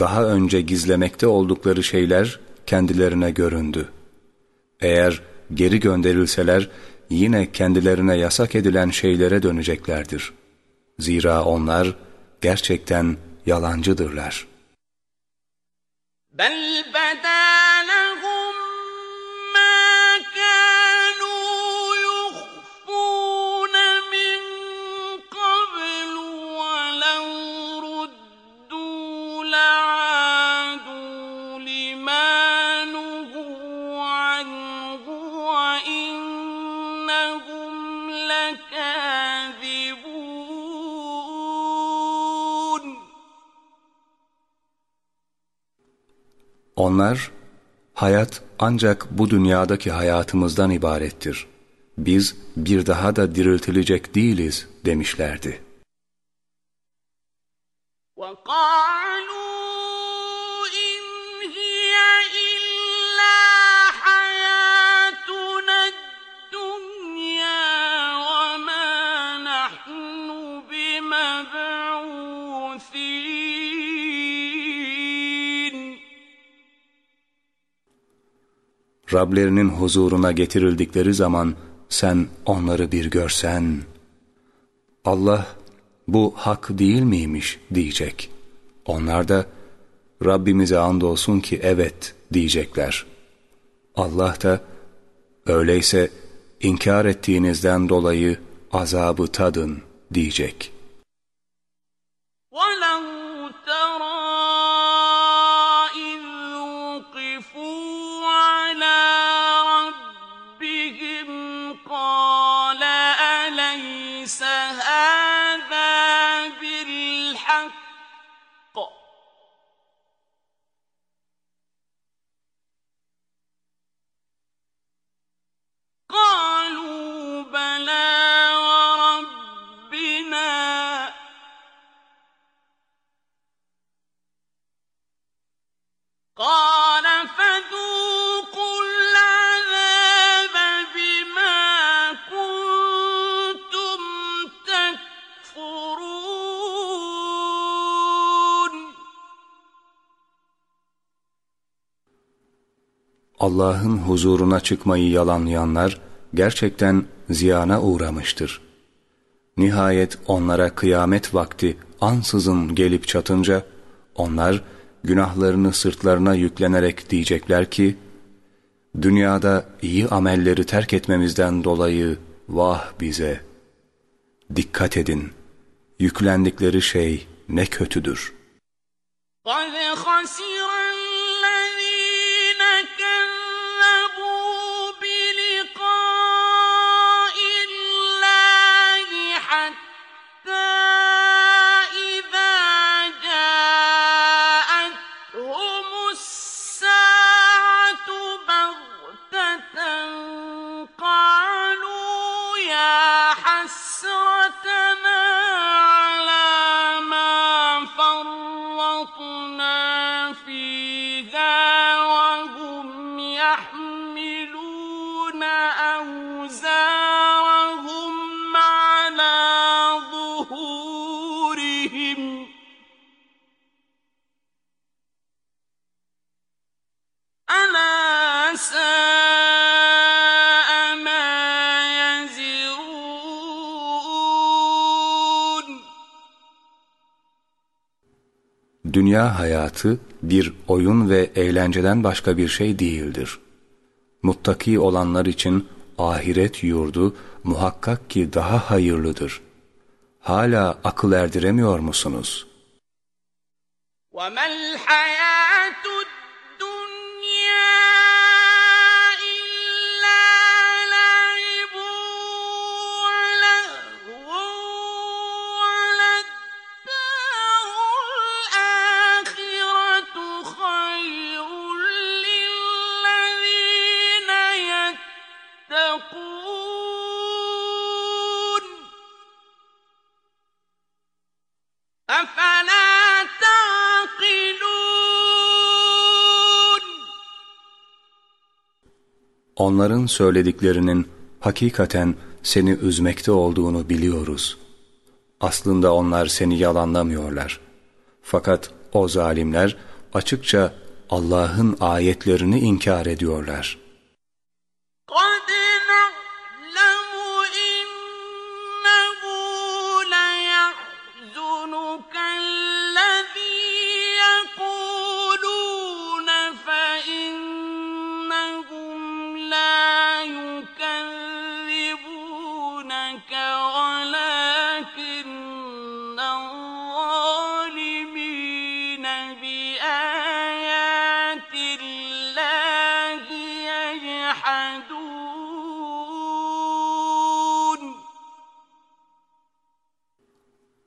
daha önce gizlemekte oldukları şeyler kendilerine göründü. Eğer geri gönderilseler yine kendilerine yasak edilen şeylere döneceklerdir. Zira onlar gerçekten yalancıdırlar. بَلْ بَدَا Onlar, hayat ancak bu dünyadaki hayatımızdan ibarettir. Biz bir daha da diriltilecek değiliz demişlerdi. وَقَالُوا Rablerinin huzuruna getirildikleri zaman sen onları bir görsen, Allah bu hak değil miymiş diyecek. Onlar da Rabbimize andolsun ki evet diyecekler. Allah da öyleyse inkar ettiğinizden dolayı azabı tadın diyecek.'' Allah'ın huzuruna çıkmayı yalanlayanlar gerçekten ziyana uğramıştır. Nihayet onlara kıyamet vakti ansızın gelip çatınca onlar günahlarını sırtlarına yüklenerek diyecekler ki dünyada iyi amelleri terk etmemizden dolayı vah bize. Dikkat edin, yüklendikleri şey ne kötüdür. قد خسر Dünya hayatı bir oyun ve eğlenceden başka bir şey değildir. Muttaki olanlar için ahiret yurdu muhakkak ki daha hayırlıdır. Hala akıl erdiremiyor musunuz? وما الحياة Onların söylediklerinin hakikaten seni üzmekte olduğunu biliyoruz. Aslında onlar seni yalanlamıyorlar. Fakat o zalimler açıkça Allah'ın ayetlerini inkar ediyorlar.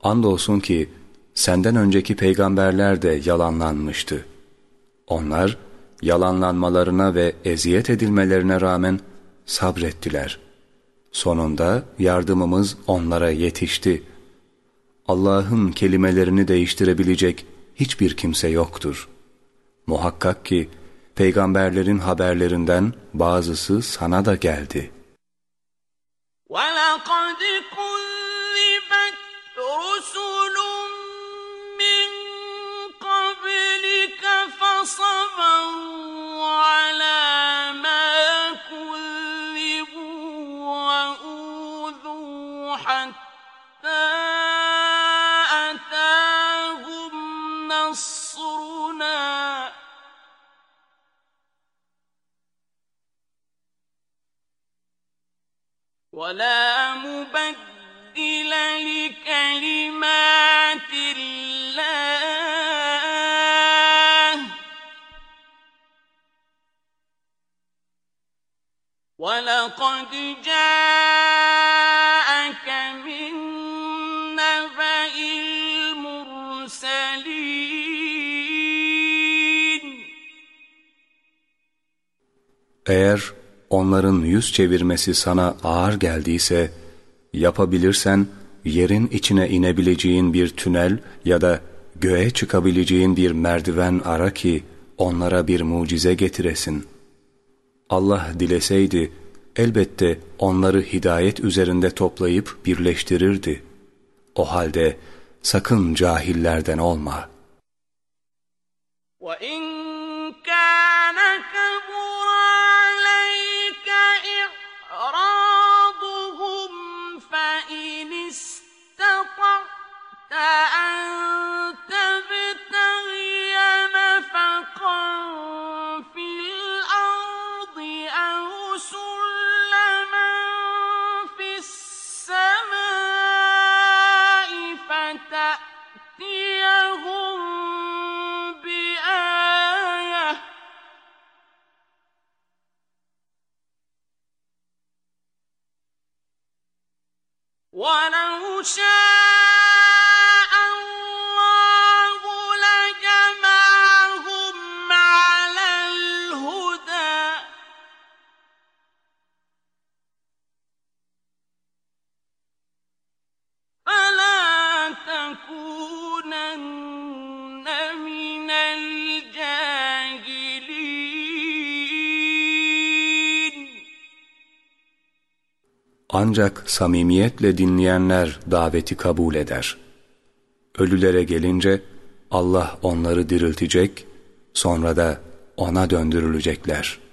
Andolsun ki senden önceki peygamberler de yalanlanmıştı. Onlar yalanlanmalarına ve eziyet edilmelerine rağmen sabrettiler. Sonunda yardımımız onlara yetişti. Allah'ın kelimelerini değiştirebilecek hiçbir kimse yoktur. Muhakkak ki peygamberlerin haberlerinden bazısı sana da geldi. ولقد كذبت فصبروا على ما وأوذوا حتى أتاهم نصرنا. ولا مبدل لكلمات ولقد جاءك من نبأ المرسلين Eğer onların yüz çevirmesi sana ağır geldiyse, yapabilirsen yerin içine inebileceğin bir tünel ya da göğe çıkabileceğin bir merdiven ara ki onlara bir mucize getiresin. Allah dileseydi elbette onları hidayet üzerinde toplayıp birleştirirdi. O halde sakın cahillerden olma. وَاِنْ Ancak samimiyetle dinleyenler daveti kabul eder. Ölülere gelince Allah onları diriltecek, sonra da ona döndürülecekler.''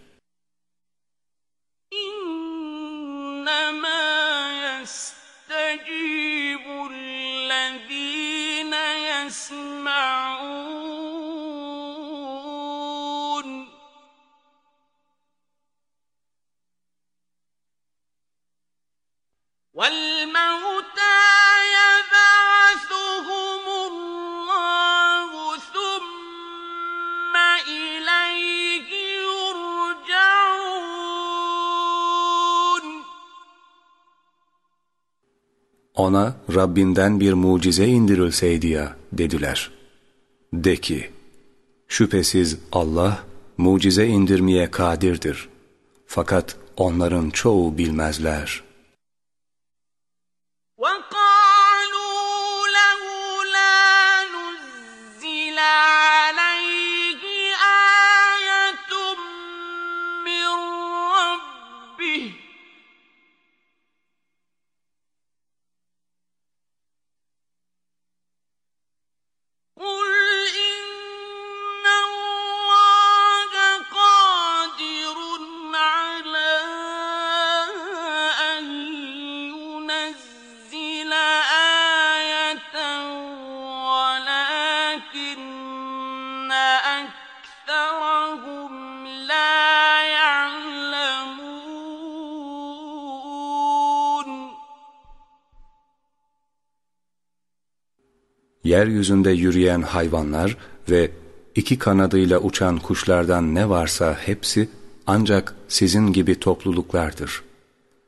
Rabbinden bir mucize indirilseydi ya dediler. De ki, şüphesiz Allah mucize indirmeye kadirdir. Fakat onların çoğu bilmezler.'' Yeryüzünde yürüyen hayvanlar ve iki kanadıyla uçan kuşlardan ne varsa hepsi ancak sizin gibi topluluklardır.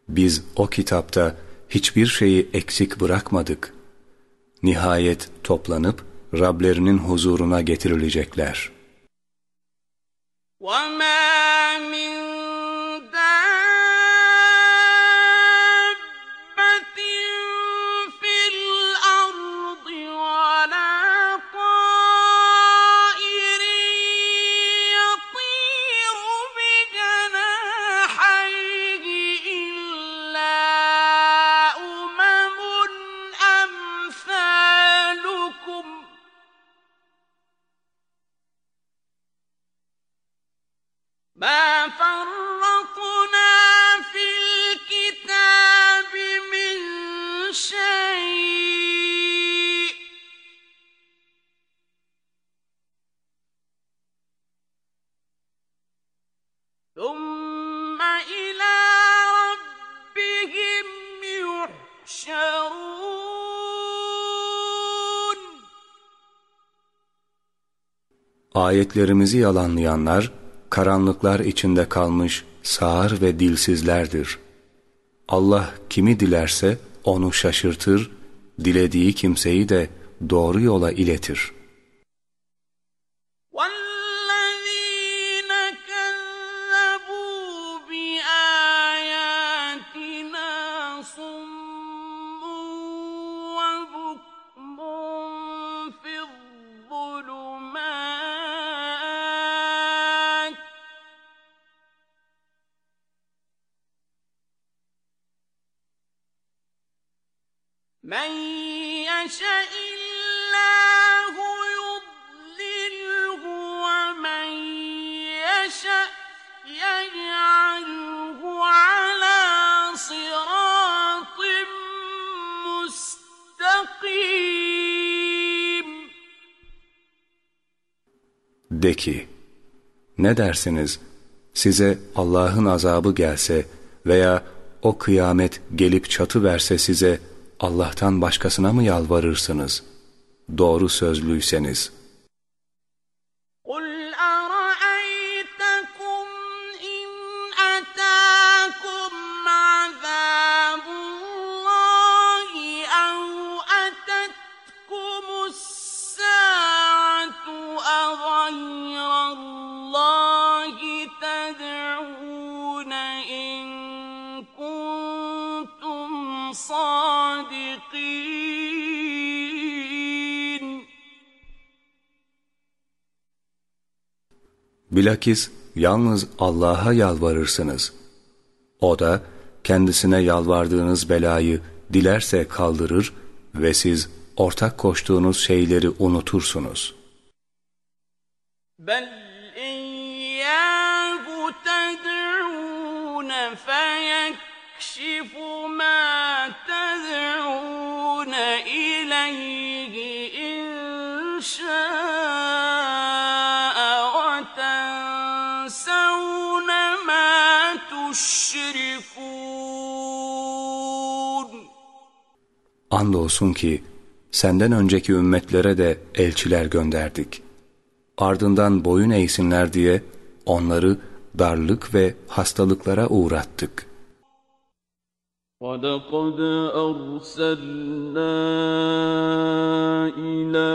Biz o kitapta hiçbir şeyi eksik bırakmadık. Nihayet toplanıp Rablerinin huzuruna getirilecekler. Ayetlerimizi yalanlayanlar, karanlıklar içinde kalmış sağır ve dilsizlerdir. Allah kimi dilerse onu şaşırtır, dilediği kimseyi de doğru yola iletir.'' De ki, ne dersiniz size Allah'ın azabı gelse veya o kıyamet gelip çatı verse size Allah'tan başkasına mı yalvarırsınız? Doğru sözlüyseniz. Bilakis yalnız Allah'a yalvarırsınız. O da kendisine yalvardığınız belayı dilerse kaldırır ve siz ortak koştuğunuz şeyleri unutursunuz. Bel iyyâhu ted'ûne feyekşifu mâ ted'ûne ileyhi Andolsun ki senden önceki ümmetlere de elçiler gönderdik. Ardından boyun eğsinler diye onları darlık ve hastalıklara uğrattık. وَلَقَدْ أَرْسَلْنَا إِلَى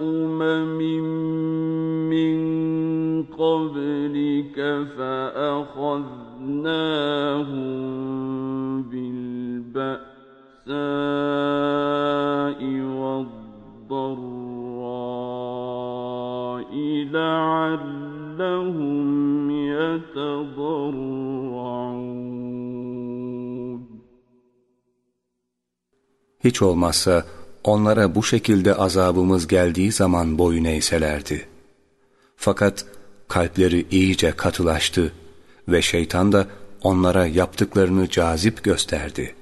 أُمَمٍ مِّن قَبْلِكَ فَأَخَذْنَاهُم بِالْبَأْسِ وَالضَّرَّاءِ لَعَلَّهُمْ يَتَضَرَّعُونَ Hiç olmazsa onlara bu şekilde azabımız geldiği zaman boyun eğselerdi. Fakat kalpleri iyice katılaştı ve şeytan da onlara yaptıklarını cazip gösterdi.''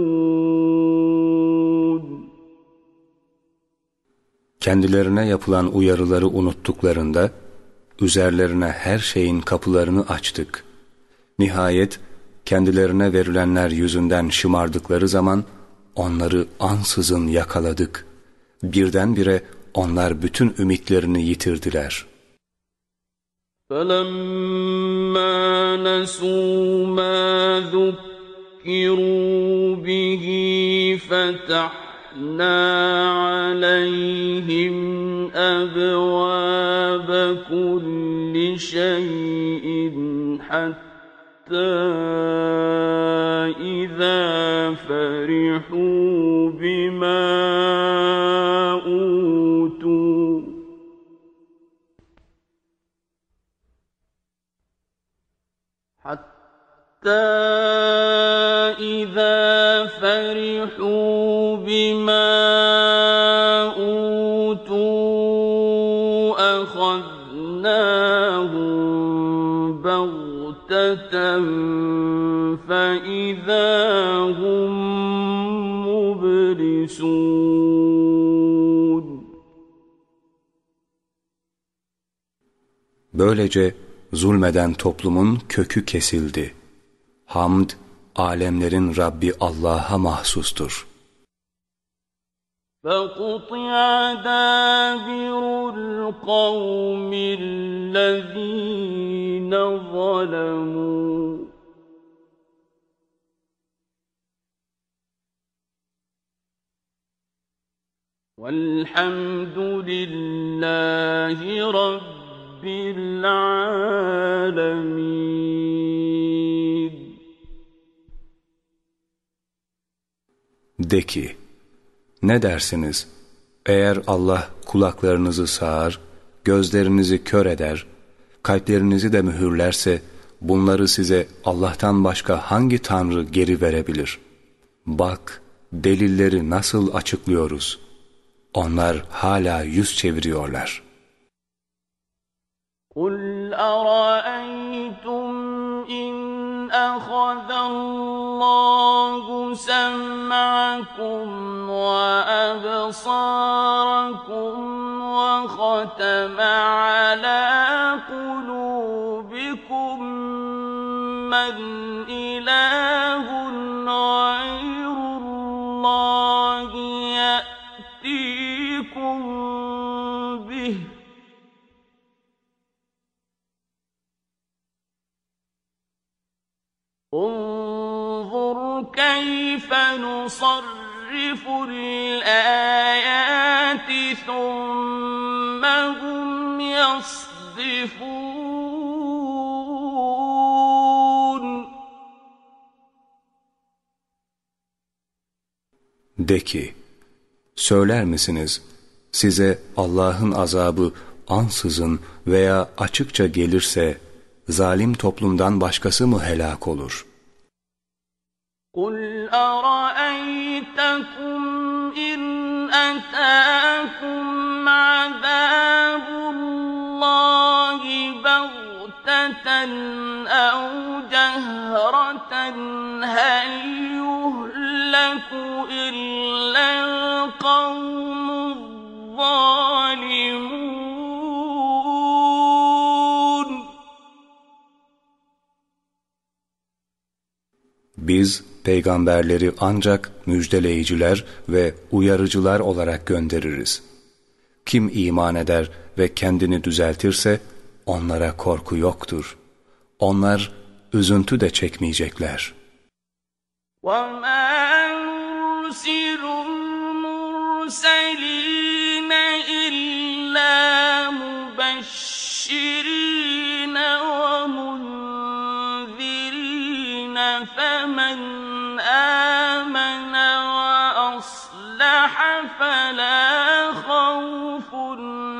kendilerine yapılan uyarıları unuttuklarında, üzerlerine her şeyin kapılarını açtık. Nihayet, kendilerine verilenler yüzünden şımardıkları zaman, onları ansızın yakaladık. Birdenbire onlar bütün ümitlerini yitirdiler. فَلَمَّا نَسُوا مَا ذُكِّرُوا بِهِ فَتَحْنَا فَتَحْنَا عَلَيْهِمْ أَبْوَابَ كُلِّ شَيْءٍ حَتَّى إِذَا فَرِحُوا بِمَا إِذَا فَرِحُوا بما أوتوا أخذناهم بغتة فإذا هم مبلسون Böylece zulmeden toplumun kökü kesildi. Hamd, alemlerin Rabbi Allah'a mahsustur. فَقُطِعَ دَابِرُ الْقَوْمِ الَّذ۪ينَ ظَلَمُوا والحمد لله رب العالمين De ki, ne dersiniz? Eğer Allah kulaklarınızı sağar, gözlerinizi kör eder, kalplerinizi de mühürlerse, bunları size Allah'tan başka hangi tanrı geri verebilir? Bak, delilleri nasıl açıklıyoruz. Onlar hala yüz çeviriyorlar. قُلْ أَرَأَيْتُمْ إِنْ أَخَذَ اللَّهُ سَمْعَكُمْ وَأَبْصَارَكُمْ وَخَتَمَ عَلَى نُصَرِّفُ الْآيَاتِ ثُمَّ هُمْ يَصْدِفُونَ De ki, söyler misiniz, size Allah'ın azabı ansızın veya açıkça gelirse, zalim toplumdan başkası mı helak olur? أَتَاكُمْ عَذَابُ اللَّهِ بَغْتَةً أَوْ جَهْرَةً هَلْ يُهْلَكُ إِلَّا الْقَوْمُ الظَّالِمُونَ؟ Biz peygamberleri ancak müjdeleyiciler ve uyarıcılar olarak göndeririz. Kim iman eder ve kendini düzeltirse onlara korku yoktur. Onlar üzüntü de çekmeyecekler. وَمَا نُرْسِلُ الْمُرْسَلِينَ فَلَا خَوْفٌ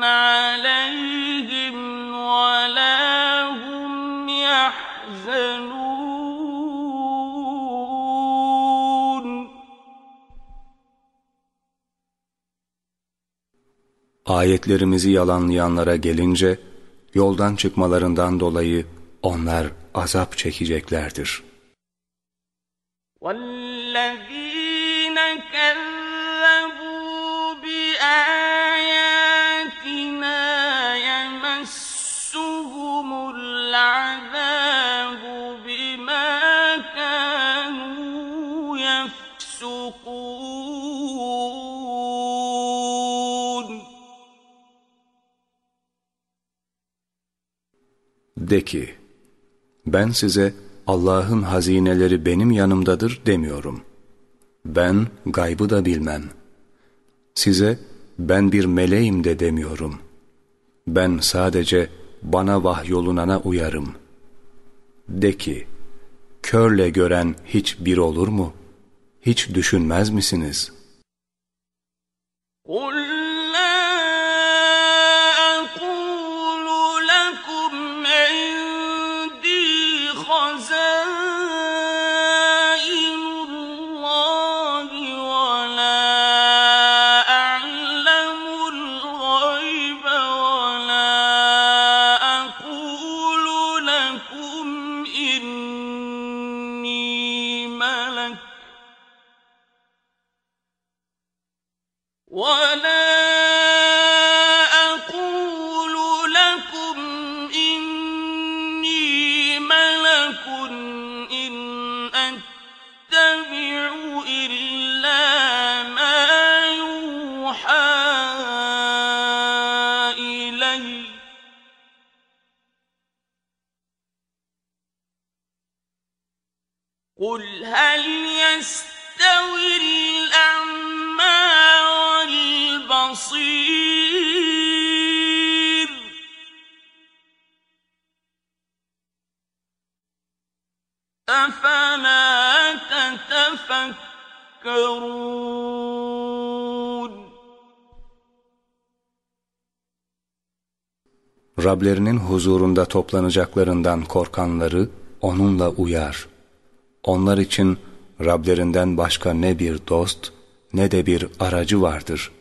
عَلَيْهِمْ وَلَا هُمْ يَحْزَنُونَ Ayetlerimizi yalanlayanlara gelince, yoldan çıkmalarından dolayı onlar azap çekeceklerdir. وَالَّذِينَ كَذَّبُوا de ki, ben size Allah'ın hazineleri benim yanımdadır demiyorum. Ben gaybı da bilmem. Size ben bir meleğim de demiyorum. Ben sadece bana vahyolunana uyarım. De ki, körle gören hiç bir olur mu? Hiç düşünmez misiniz?'' Rablerinin huzurunda toplanacaklarından korkanları onunla uyar. Onlar için Rablerinden başka ne bir dost ne de bir aracı vardır.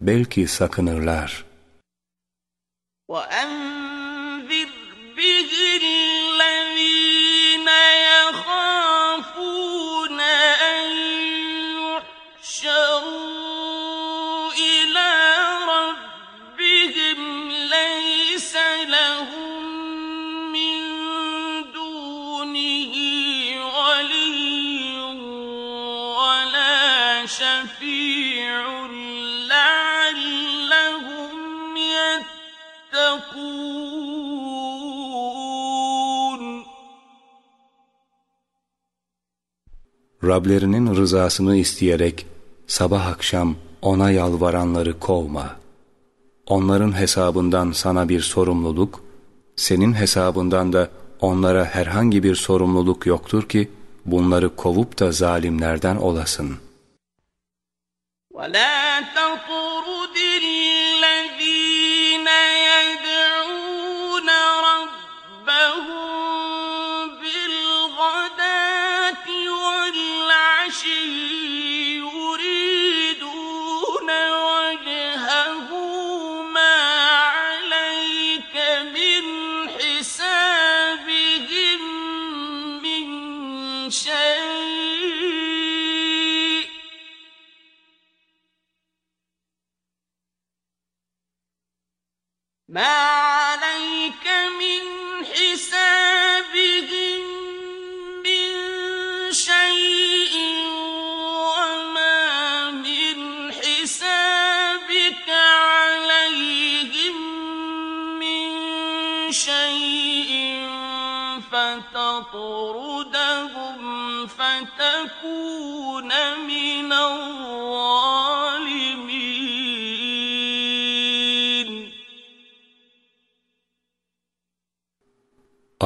Belki sakınırlar. وأنذر Rablerinin rızasını isteyerek sabah akşam ona yalvaranları kovma. Onların hesabından sana bir sorumluluk, senin hesabından da onlara herhangi bir sorumluluk yoktur ki bunları kovup da zalimlerden olasın. ولا تطرد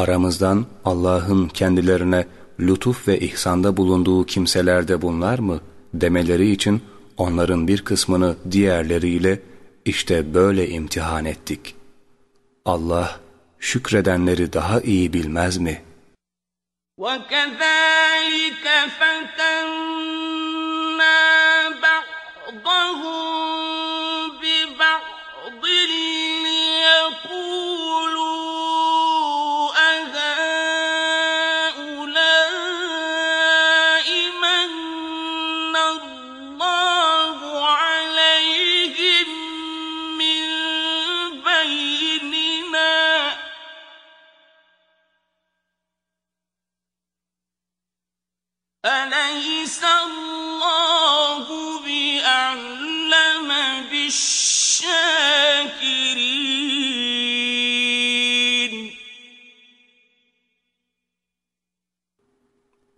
Aramızdan Allah'ın kendilerine lütuf ve ihsanda bulunduğu kimseler de bunlar mı demeleri için onların bir kısmını diğerleriyle işte böyle imtihan ettik. Allah şükredenleri daha iyi bilmez mi? وكذلك فتنا بعضهم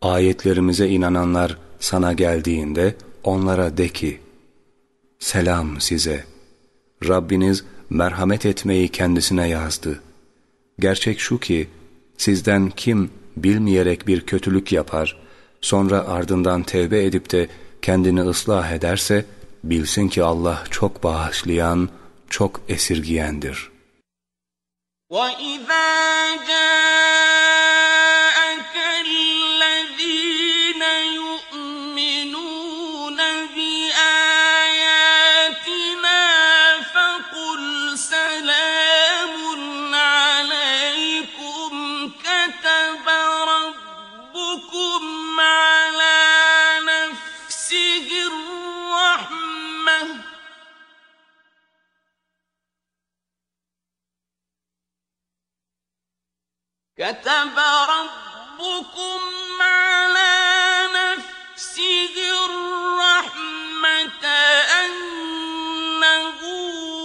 Ayetlerimize inananlar sana geldiğinde onlara de ki, Selam size. Rabbiniz merhamet etmeyi kendisine yazdı. Gerçek şu ki, sizden kim bilmeyerek bir kötülük yapar, sonra ardından tevbe edip de kendini ıslah ederse, bilsin ki Allah çok bağışlayan, çok esirgiyendir. وإذا جاءك كتب ربكم على نفسه الرحمة أنه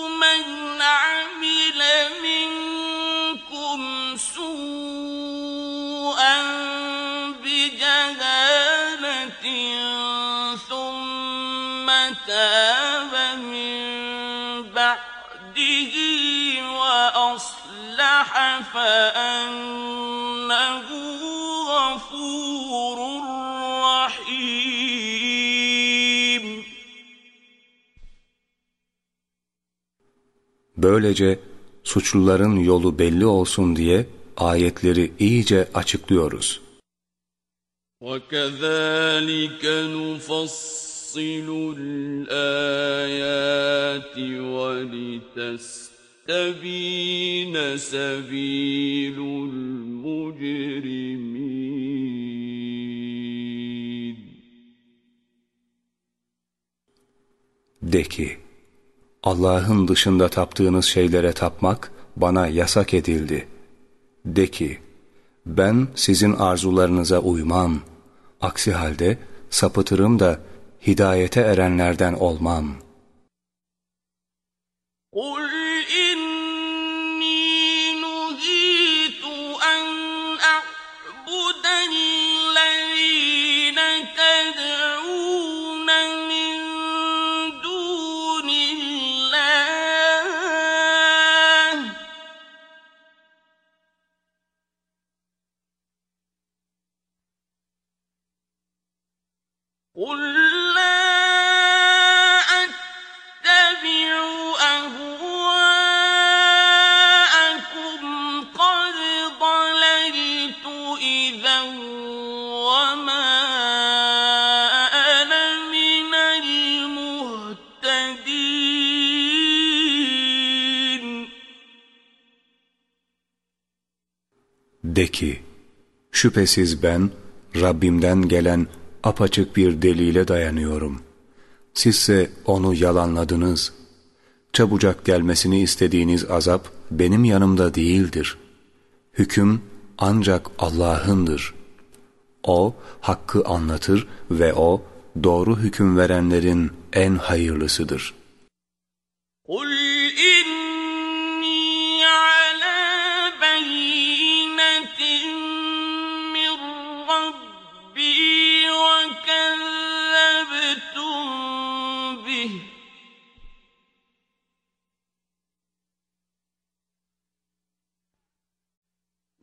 من عمل منكم سوءا بجهالة Böylece suçluların yolu belli olsun diye ayetleri iyice açıklıyoruz. وَكَذَٰلِكَ نُفَصِّلُ الْآيَاتِ وَلِتَسْتَبِينَ سَبِيلُ الْمُجْرِمِينَ De ki, Allah'ın dışında taptığınız şeylere tapmak bana yasak edildi. De ki, ben sizin arzularınıza uymam. Aksi halde sapıtırım da hidayete erenlerden olmam. قُلْ De ki, şüphesiz ben Rabbimden gelen apaçık bir delile dayanıyorum. Sizse onu yalanladınız. Çabucak gelmesini istediğiniz azap benim yanımda değildir. Hüküm ancak Allah'ındır. O hakkı anlatır ve O doğru hüküm verenlerin en hayırlısıdır. قُلْ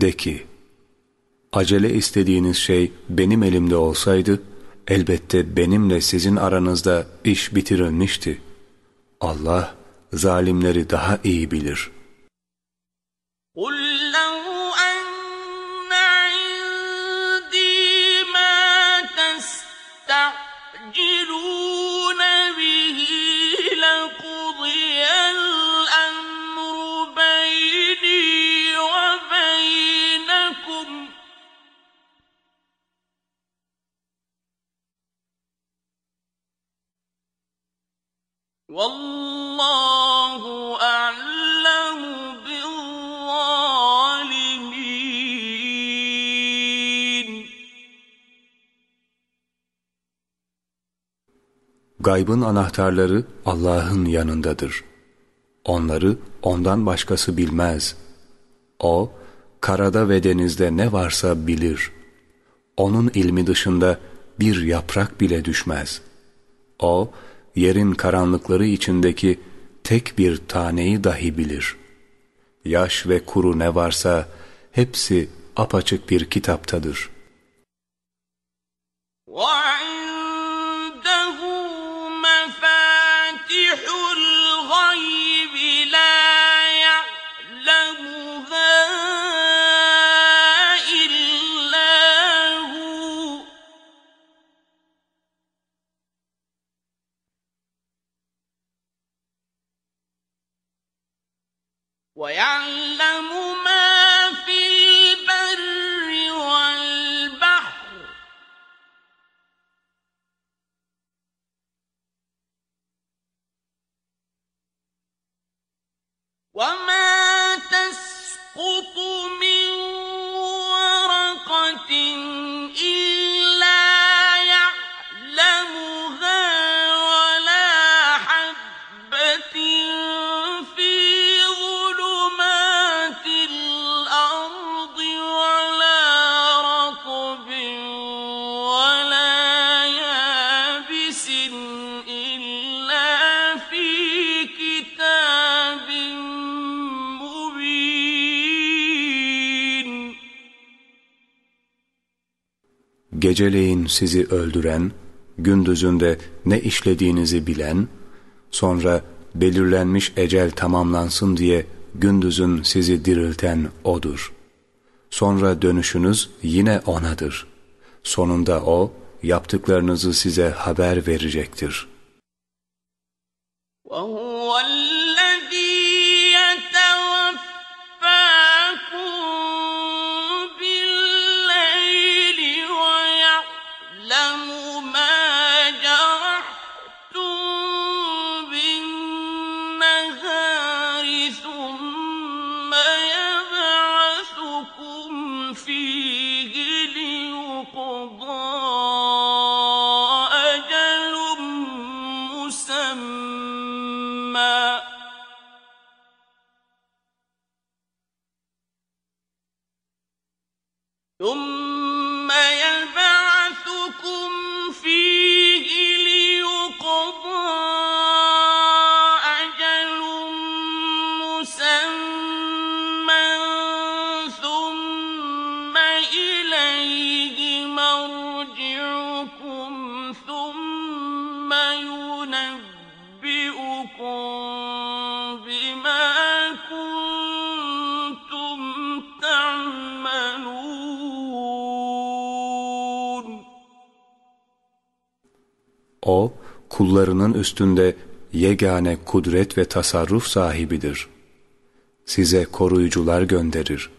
De ki, acele istediğiniz şey benim elimde olsaydı, elbette benimle sizin aranızda iş bitirilmişti. Allah, zalimleri daha iyi bilir.'' Gaybın anahtarları Allah'ın yanındadır. Onları ondan başkası bilmez. O, karada ve denizde ne varsa bilir. Onun ilmi dışında bir yaprak bile düşmez. O, yerin karanlıkları içindeki tek bir taneyi dahi bilir. Yaş ve kuru ne varsa hepsi apaçık bir kitaptadır. ويعلم ما في البر والبحر. وما تسقط من ورقة إلا Geceleyin sizi öldüren, gündüzünde ne işlediğinizi bilen, sonra belirlenmiş ecel tamamlansın diye gündüzün sizi dirilten O'dur. Sonra dönüşünüz yine O'nadır. Sonunda O, yaptıklarınızı size haber verecektir. وهو الذي O, kullarının üstünde yegane kudret ve tasarruf sahibidir. Size koruyucular gönderir.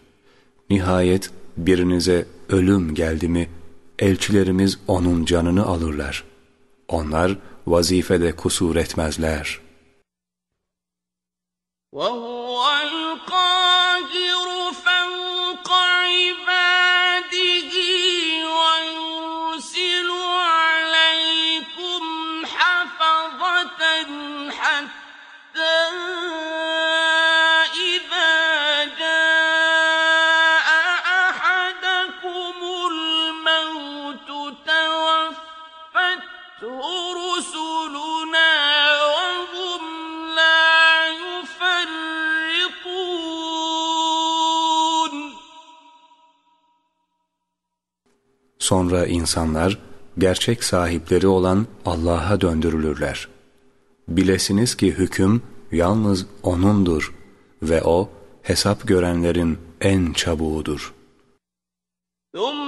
Nihayet birinize ölüm geldi mi, elçilerimiz onun canını alırlar. Onlar vazifede kusur etmezler. وهو Sonra insanlar gerçek sahipleri olan Allah'a döndürülürler. Bilesiniz ki hüküm yalnız O'nundur ve O hesap görenlerin en çabuğudur. ثم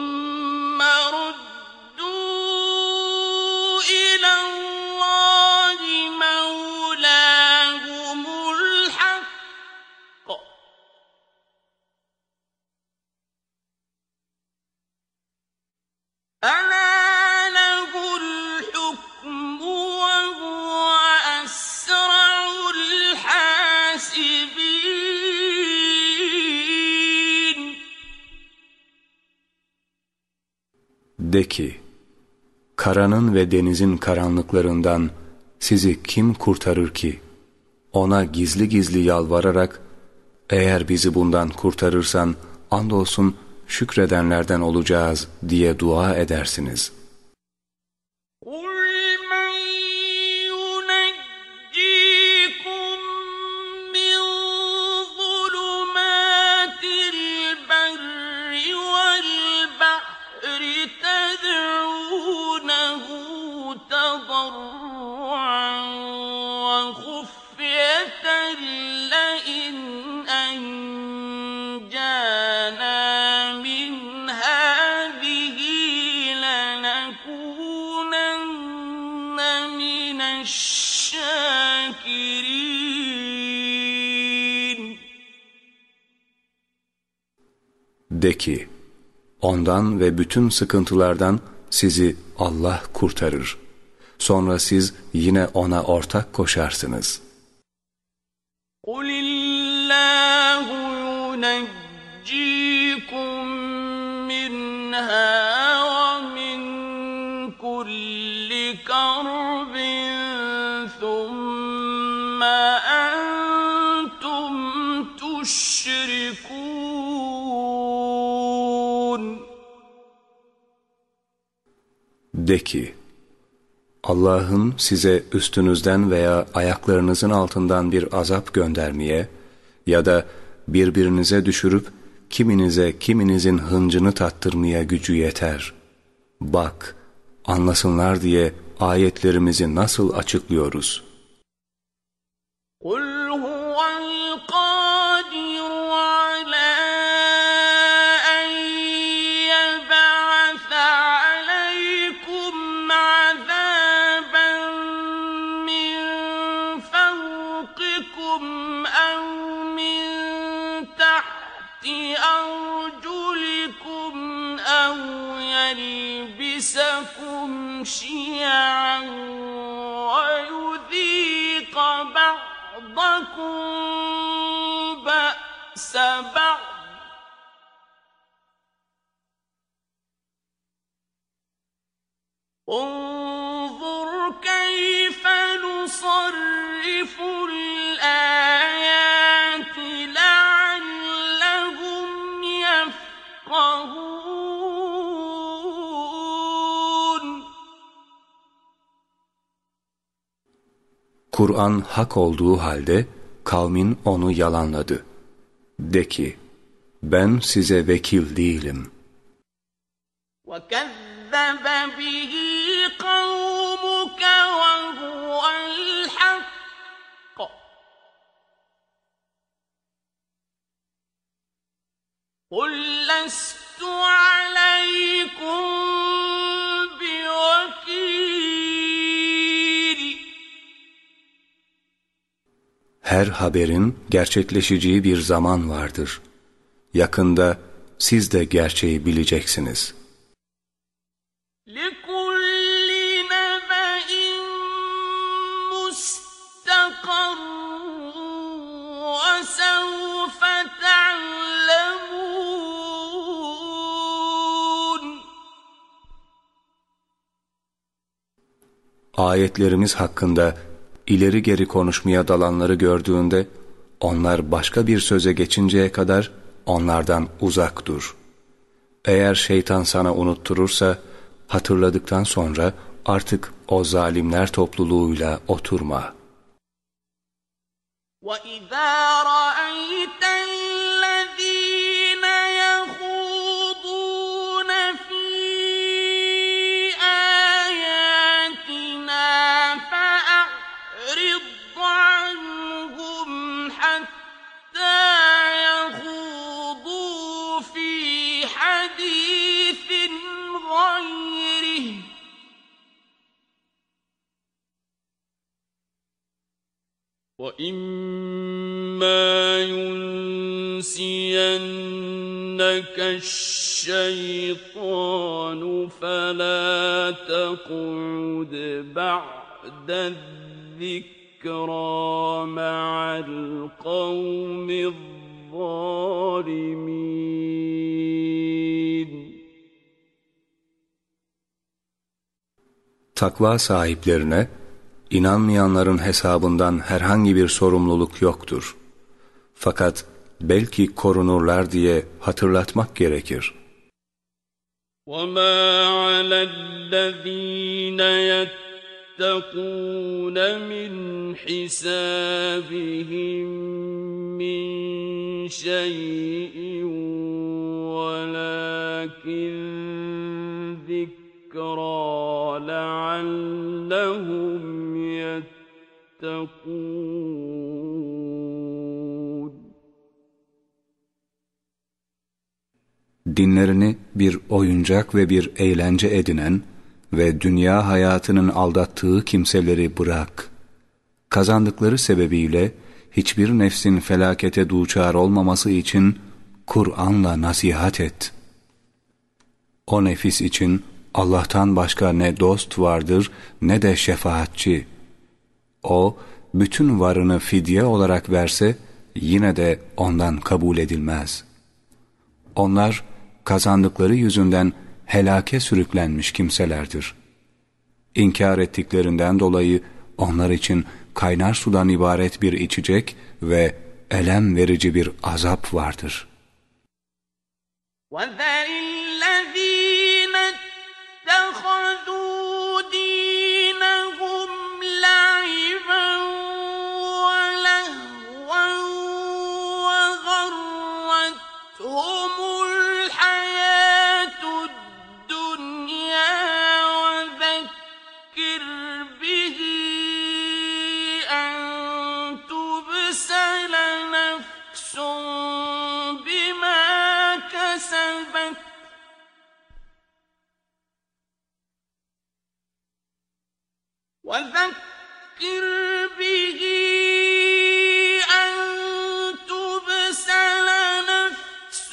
De ki, karanın ve denizin karanlıklarından sizi kim kurtarır ki? Ona gizli gizli yalvararak, eğer bizi bundan kurtarırsan, andolsun şükredenlerden olacağız diye dua edersiniz. De ki, ondan ve bütün sıkıntılardan sizi Allah kurtarır. Sonra siz yine ona ortak koşarsınız. قل الله ينجيكم منها De ki, Allah'ın size üstünüzden veya ayaklarınızın altından bir azap göndermeye ya da birbirinize düşürüp kiminize kiminizin hıncını tattırmaya gücü yeter. Bak, anlasınlar diye ayetlerimizi nasıl açıklıyoruz? قُلْ شيعا ويذيق بعضكم بأس بعض. انظر كيف نصرف Kur'an hak olduğu halde kavmin onu yalanladı. De ki, ben size vekil değilim. وَكَذَّبَ بِهِ قَوْمُكَ وَهُوَ الْحَقِّ قُلْ لَسْتُ عَلَيْكُمْ Her haberin gerçekleşeceği bir zaman vardır. Yakında siz de gerçeği bileceksiniz. Ayetlerimiz hakkında ileri geri konuşmaya dalanları gördüğünde onlar başka bir söze geçinceye kadar onlardan uzak dur. Eğer şeytan sana unutturursa hatırladıktan sonra artık o zalimler topluluğuyla oturma. وَإِذَا رَأَيْتَ وإما ينسينك الشيطان فلا تقعد بعد الذكرى مع القوم الظالمين. Takva sahiplerine İnanmayanların hesabından herhangi bir sorumluluk yoktur. Fakat belki korunurlar diye hatırlatmak gerekir. وَمَا عَلَى الَّذ۪ينَ يَتَّقُونَ مِنْ حِسَابِهِمْ مِنْ شَيْءٍ وَلَكِنْ ذِكْرَى لَعَلَّهُمْ Dinlerini bir oyuncak ve bir eğlence edinen ve dünya hayatının aldattığı kimseleri bırak. Kazandıkları sebebiyle hiçbir nefsin felakete duçar olmaması için Kur'an'la nasihat et. O nefis için Allah'tan başka ne dost vardır ne de şefaatçi. O, bütün varını fidye olarak verse, yine de ondan kabul edilmez. Onlar kazandıkları yüzünden helake sürüklenmiş kimselerdir. İnkar ettiklerinden dolayı onlar için kaynar sudan ibaret bir içecek ve elem verici bir azap vardır. وَذَرِ الَّذ۪ينَ اتخذوا دين وذكر به أن تبسل نفس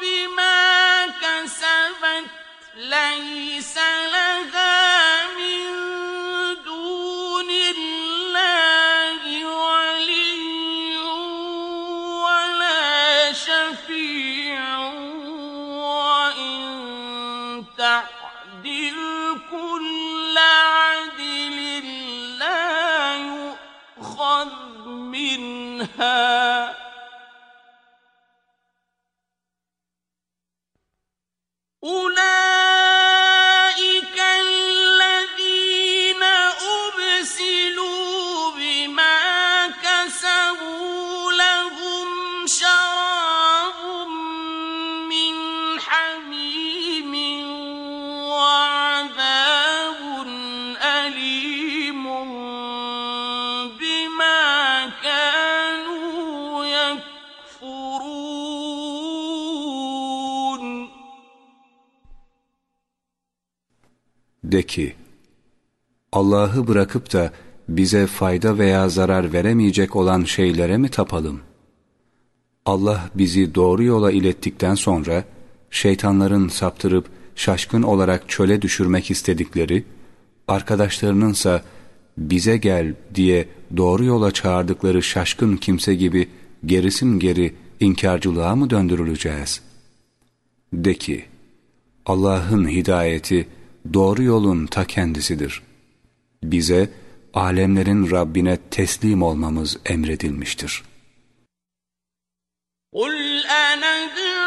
بما كسبت ليس لها ki, Allah'ı bırakıp da bize fayda veya zarar veremeyecek olan şeylere mi tapalım? Allah bizi doğru yola ilettikten sonra, şeytanların saptırıp şaşkın olarak çöle düşürmek istedikleri, arkadaşlarınınsa bize gel diye doğru yola çağırdıkları şaşkın kimse gibi gerisin geri inkarcılığa mı döndürüleceğiz? De ki, Allah'ın hidayeti doğru yolun ta kendisidir. Bize alemlerin Rabbine teslim olmamız emredilmiştir. قل أندعو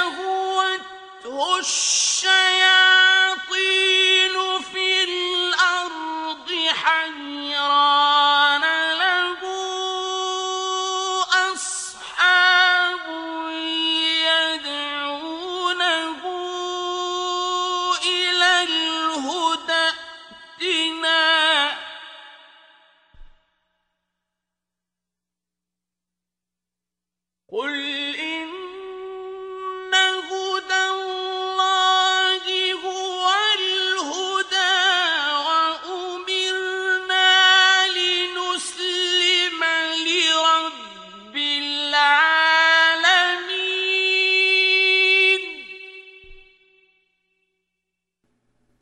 شهوته الشياطين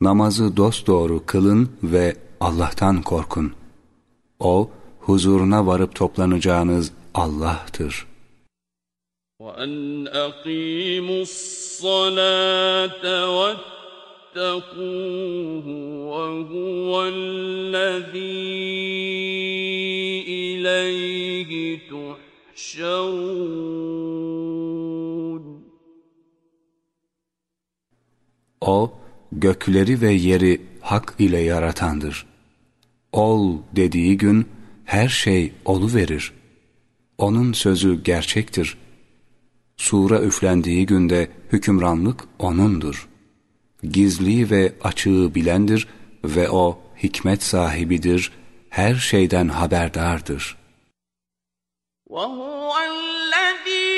Namazı dosdoğru kılın ve Allah'tan korkun. O, huzuruna varıp toplanacağınız Allah'tır. وأن أقيموا الصلاة واتقوه وهو الذي إليه تحشرون O, gökleri ve yeri hak ile yaratandır. Ol dediği gün her şey olu verir. Onun sözü gerçektir. Sura üflendiği günde hükümranlık O'nundur. Gizli ve açığı bilendir ve O hikmet sahibidir, her şeyden haberdardır. وَهُوَ الَّذ۪ي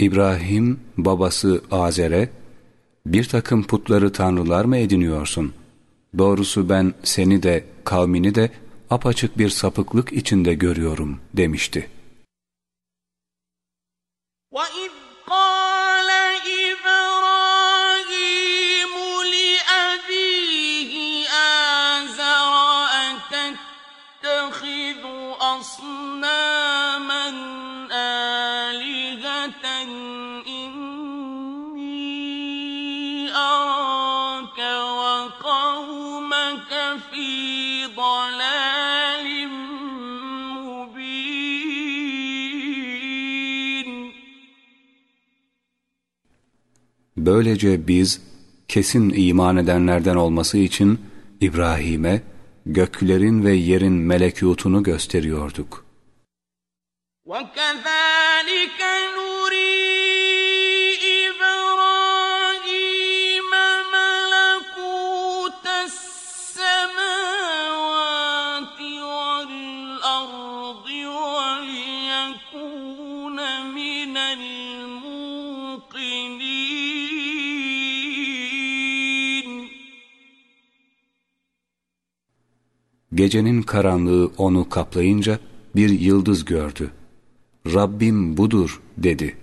İbrahim babası Azer'e bir takım putları tanrılar mı ediniyorsun? Doğrusu ben seni de kavmini de apaçık bir sapıklık içinde görüyorum demişti. وَإِذْ Böylece biz kesin iman edenlerden olması için İbrahim'e göklerin ve yerin melekutunu gösteriyorduk. وَكَذَٰلِكَ Gecenin karanlığı onu kaplayınca bir yıldız gördü. Rabbim budur dedi.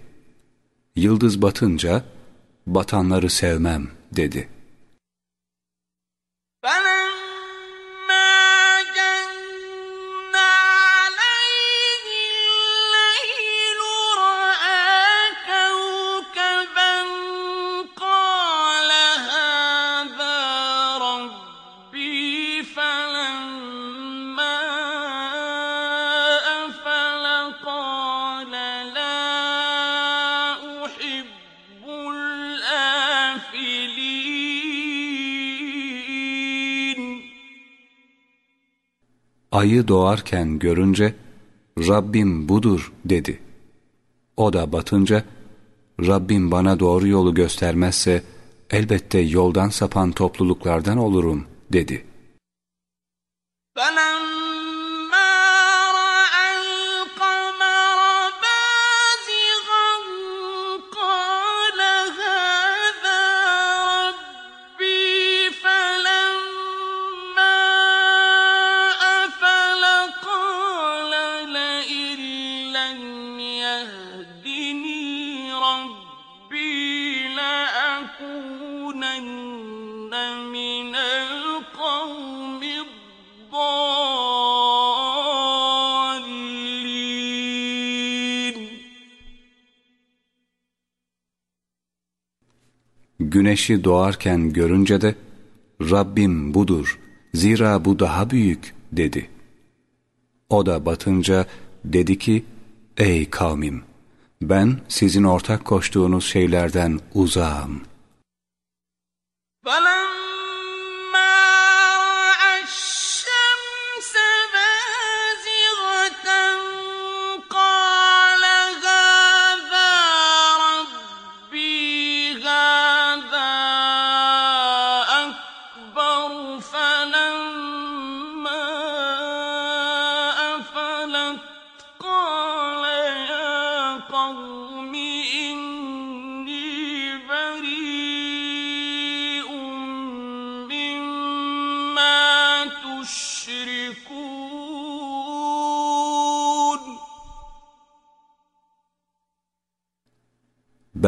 Yıldız batınca batanları sevmem dedi.'' ayı doğarken görünce Rabbim budur dedi. O da batınca Rabbim bana doğru yolu göstermezse elbette yoldan sapan topluluklardan olurum dedi. فَلَمَّا güneşi doğarken görünce de Rabbim budur, zira bu daha büyük dedi. O da batınca dedi ki, ey kavmim, ben sizin ortak koştuğunuz şeylerden uzağım. Bana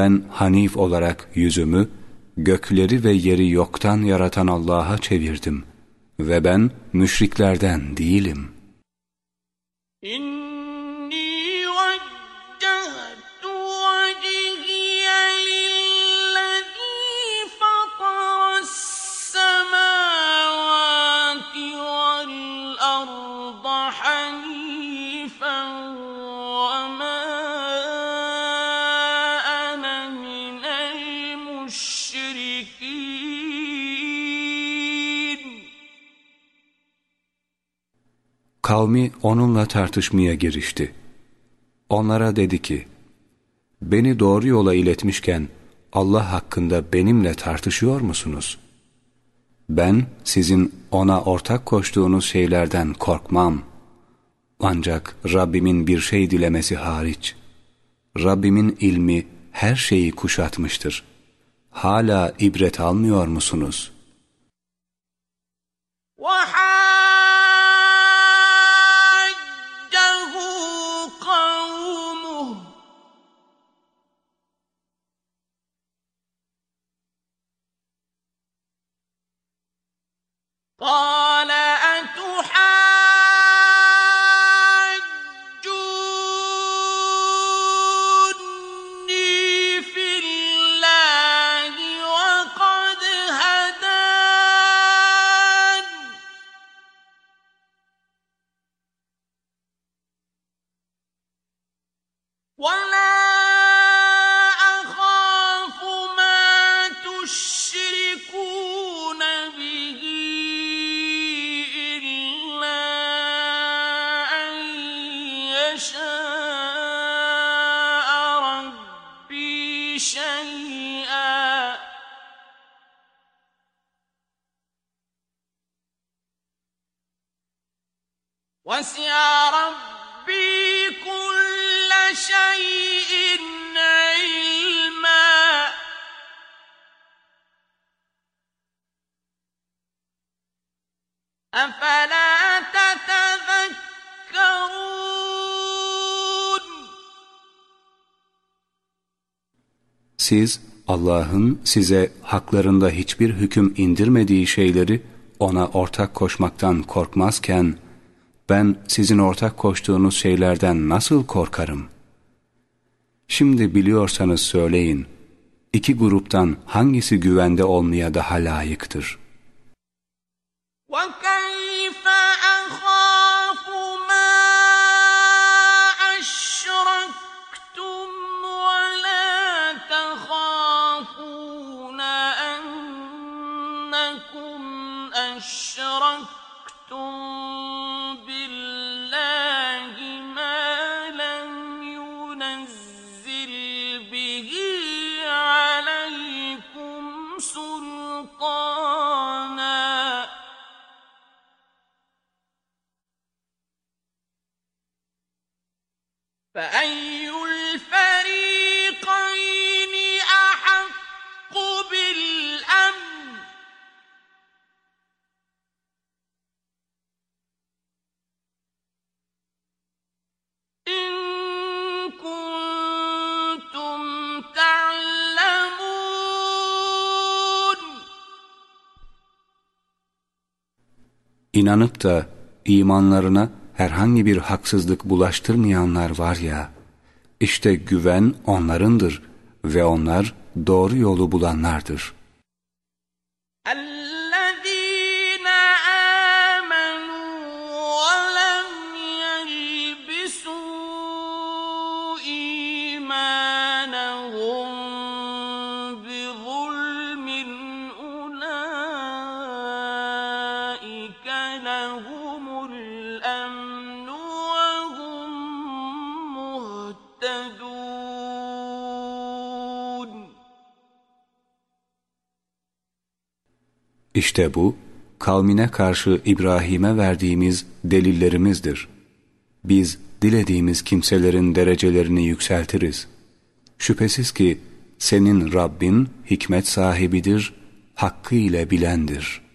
Ben Hanif olarak yüzümü, gökleri ve yeri yoktan yaratan Allah'a çevirdim ve ben müşriklerden değilim. İnni Kavmi onunla tartışmaya girişti. Onlara dedi ki, Beni doğru yola iletmişken Allah hakkında benimle tartışıyor musunuz? Ben sizin ona ortak koştuğunuz şeylerden korkmam. Ancak Rabbimin bir şey dilemesi hariç. Rabbimin ilmi her şeyi kuşatmıştır. Hala ibret almıyor musunuz?'' وحاجه Siz Allah'ın size haklarında hiçbir hüküm indirmediği şeyleri ona ortak koşmaktan korkmazken ben sizin ortak koştuğunuz şeylerden nasıl korkarım? Şimdi biliyorsanız söyleyin, iki gruptan hangisi güvende olmaya daha layıktır? İnanıp da imanlarına herhangi bir haksızlık bulaştırmayanlar var ya, işte güven onlarındır ve onlar doğru yolu bulanlardır. İşte bu, kavmine karşı İbrahim'e verdiğimiz delillerimizdir. Biz dilediğimiz kimselerin derecelerini yükseltiriz. Şüphesiz ki senin Rabbin hikmet sahibidir, hakkıyla bilendir.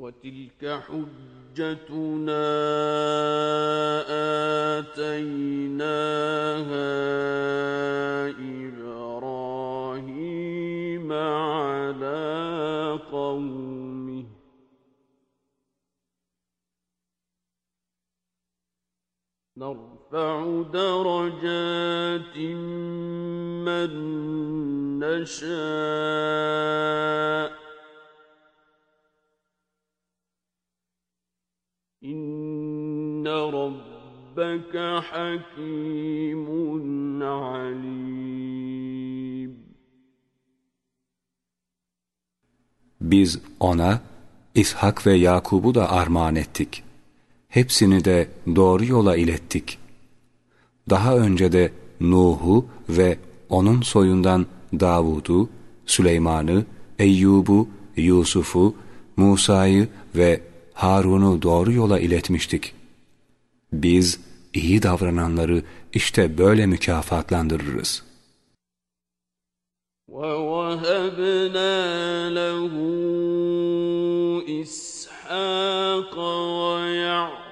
وتلك حجتنا آتيناها نرفع درجات من نشاء إن ربك حكيم عليم Biz ona İshak ve Yakub'u da armağan ettik. Hepsini de doğru yola ilettik. Daha önce de Nuh'u ve onun soyundan Davud'u, Süleyman'ı, Eyyub'u, Yusuf'u, Musa'yı ve Harun'u doğru yola iletmiştik. Biz iyi davrananları işte böyle mükafatlandırırız. وَوَهَبْنَا لَهُ إِسْحَاقَ وَيَعْقُوبَ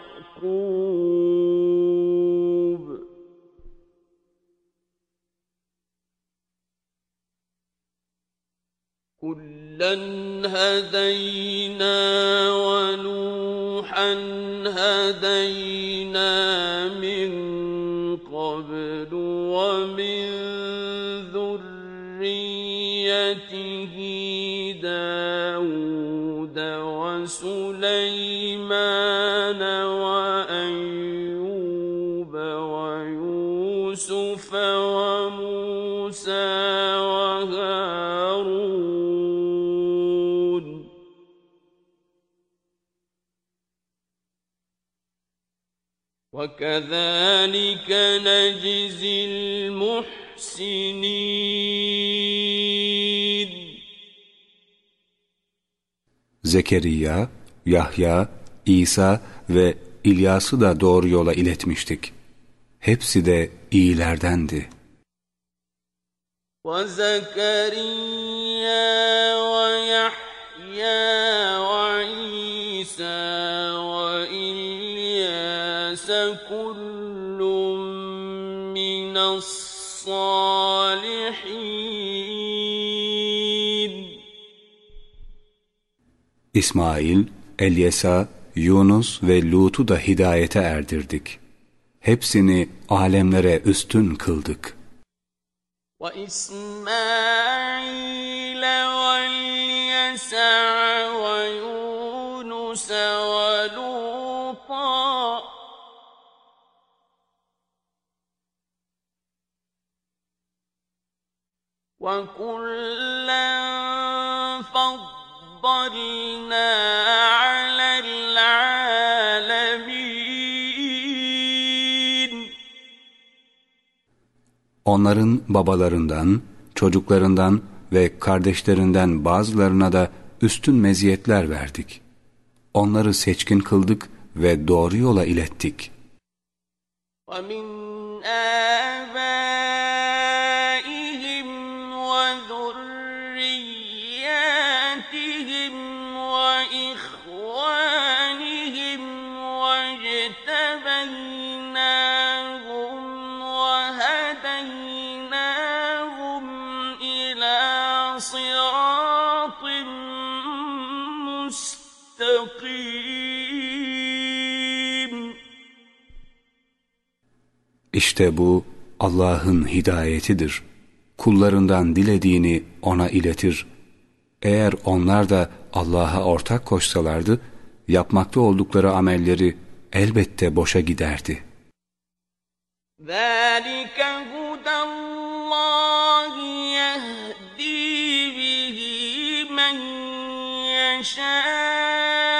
كُلًّا هَدَيْنَا وَنُوحًا هَدَيْنَا مِن قَبْلُ وَمِن ذُرِّيَّتِهِ دَاوُودَ وَسُلَيْمَانَ وَكَذَٰلِكَ نَجْزِي الْمُحْسِنِينَ Zekeriya, Yahya, İsa ve İlyas'ı da doğru yola iletmiştik. Hepsi de iyilerdendi. وَزَكَرِيَّا وَيَحْيَىٰ وَعِيسَىٰ وَإِلْيَاسَ كُلٌّ مِّنَ الصَّالِحِينَ İsmail, Elyesa, Yunus ve Lut'u da hidayete erdirdik. Hepsini alemlere üstün kıldık. وَإِسْمَاعِيلَ وَالْيَسَعَ Onların babalarından, çocuklarından ve kardeşlerinden bazılarına da üstün meziyetler verdik. Onları seçkin kıldık ve doğru yola ilettik. وَمِنْ آبَائِنَا İşte bu Allah'ın hidayetidir. Kullarından dilediğini ona iletir. Eğer onlar da Allah'a ortak koşsalardı, yapmakta oldukları amelleri elbette boşa giderdi. ذَٰلِكَ هُدَى اللَّهِ يَهْدِي بِهِ مَن يَشَاءُ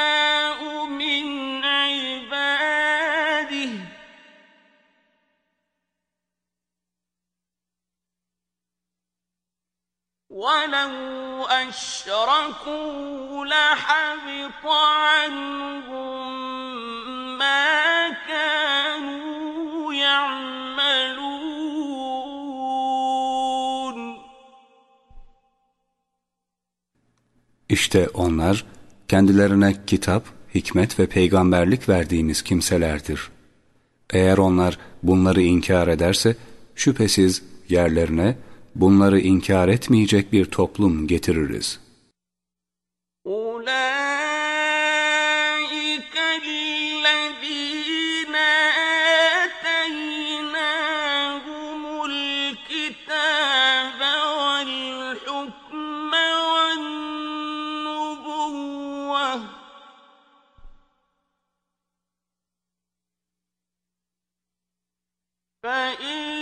ولو أشركوا لحبط عنهم ما كانوا يعملون İşte onlar kendilerine kitap, hikmet ve peygamberlik verdiğimiz kimselerdir. Eğer onlar bunları inkar ederse şüphesiz yerlerine bunları inkar etmeyecek bir toplum getiririz. فإن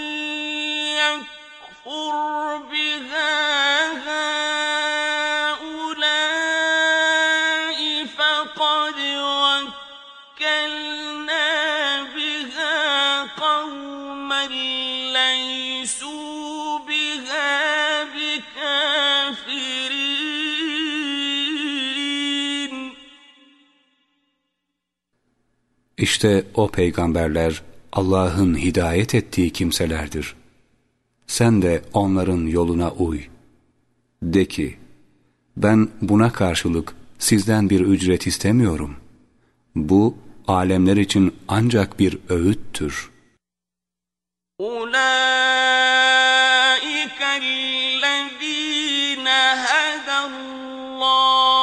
işte o peygamberler Allah'ın hidayet ettiği kimselerdir sen de onların yoluna uy. De ki, ben buna karşılık sizden bir ücret istemiyorum. Bu, alemler için ancak bir öğüttür. Ulaikellezine hedallahu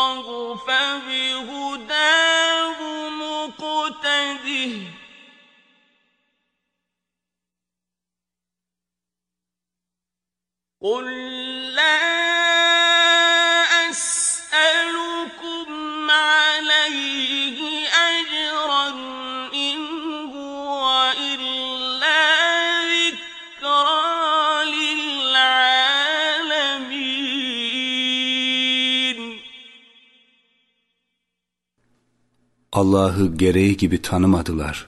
Allah'ı gereği gibi tanımadılar.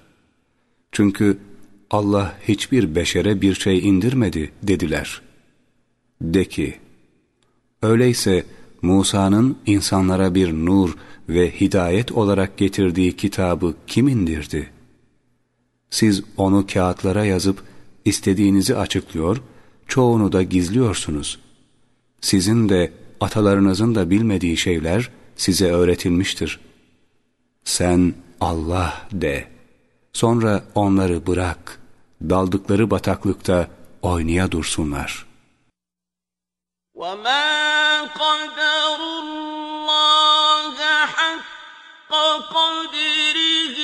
Çünkü Allah hiçbir beşere bir şey indirmedi dediler. De ki, öyleyse Musa'nın insanlara bir nur ve hidayet olarak getirdiği kitabı kim indirdi? Siz onu kağıtlara yazıp istediğinizi açıklıyor, çoğunu da gizliyorsunuz. Sizin de atalarınızın da bilmediği şeyler size öğretilmiştir. Sen Allah de. Sonra onları bırak. Daldıkları bataklıkta oynaya dursunlar.'' وما قدروا الله حق قدره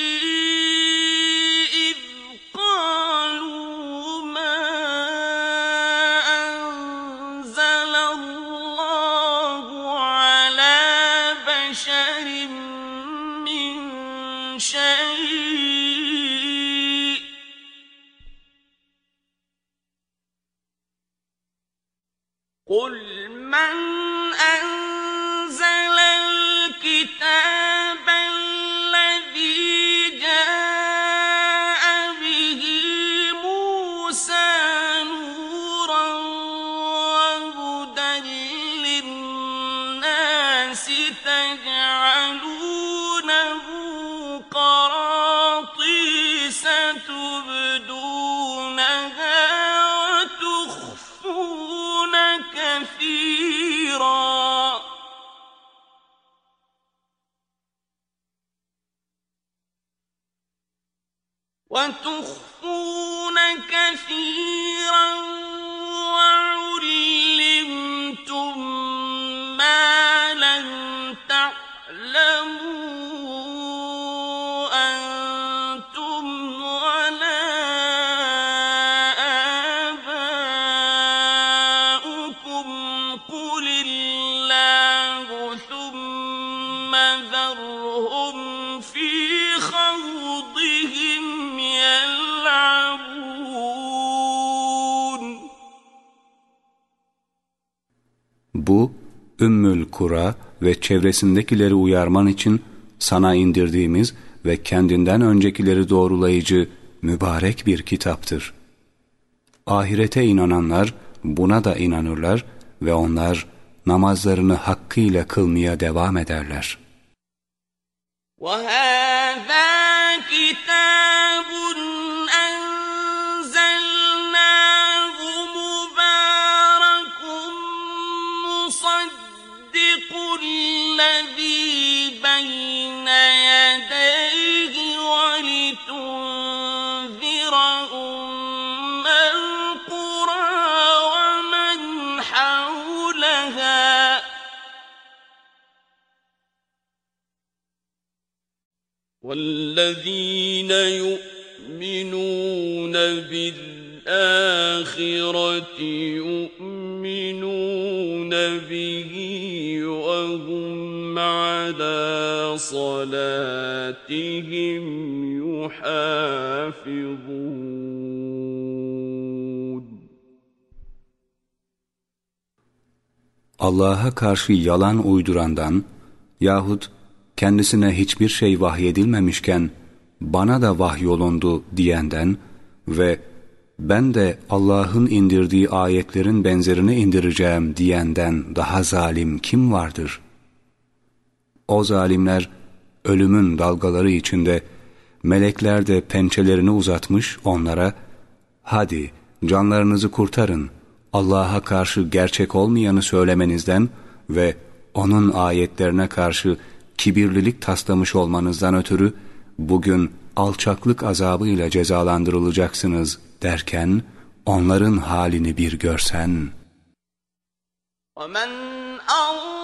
من وتخفون كثيرا Ümmül Kura ve çevresindekileri uyarman için sana indirdiğimiz ve kendinden öncekileri doğrulayıcı mübarek bir kitaptır. Ahirete inananlar buna da inanırlar ve onlar namazlarını hakkıyla kılmaya devam ederler. وَهَذَا كِتَابٌ والذين يؤمنون بالآخرة يؤمنون به وهم على صلاتهم يحافظون. Allah'a karşı yalan uydurandan yahut kendisine hiçbir şey vahyedilmemişken bana da vahyolundu diyenden ve ben de Allah'ın indirdiği ayetlerin benzerini indireceğim diyenden daha zalim kim vardır? O zalimler ölümün dalgaları içinde melekler de pençelerini uzatmış onlara hadi canlarınızı kurtarın Allah'a karşı gerçek olmayanı söylemenizden ve onun ayetlerine karşı kibirlilik taslamış olmanızdan ötürü bugün alçaklık azabıyla cezalandırılacaksınız derken onların halini bir görsen. وَمَنْ أَظْلَمُ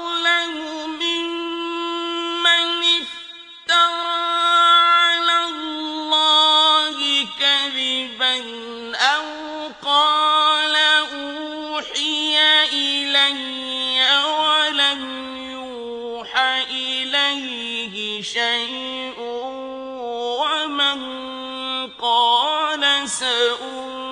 يوحى إليه شيء ومن قال سأوحى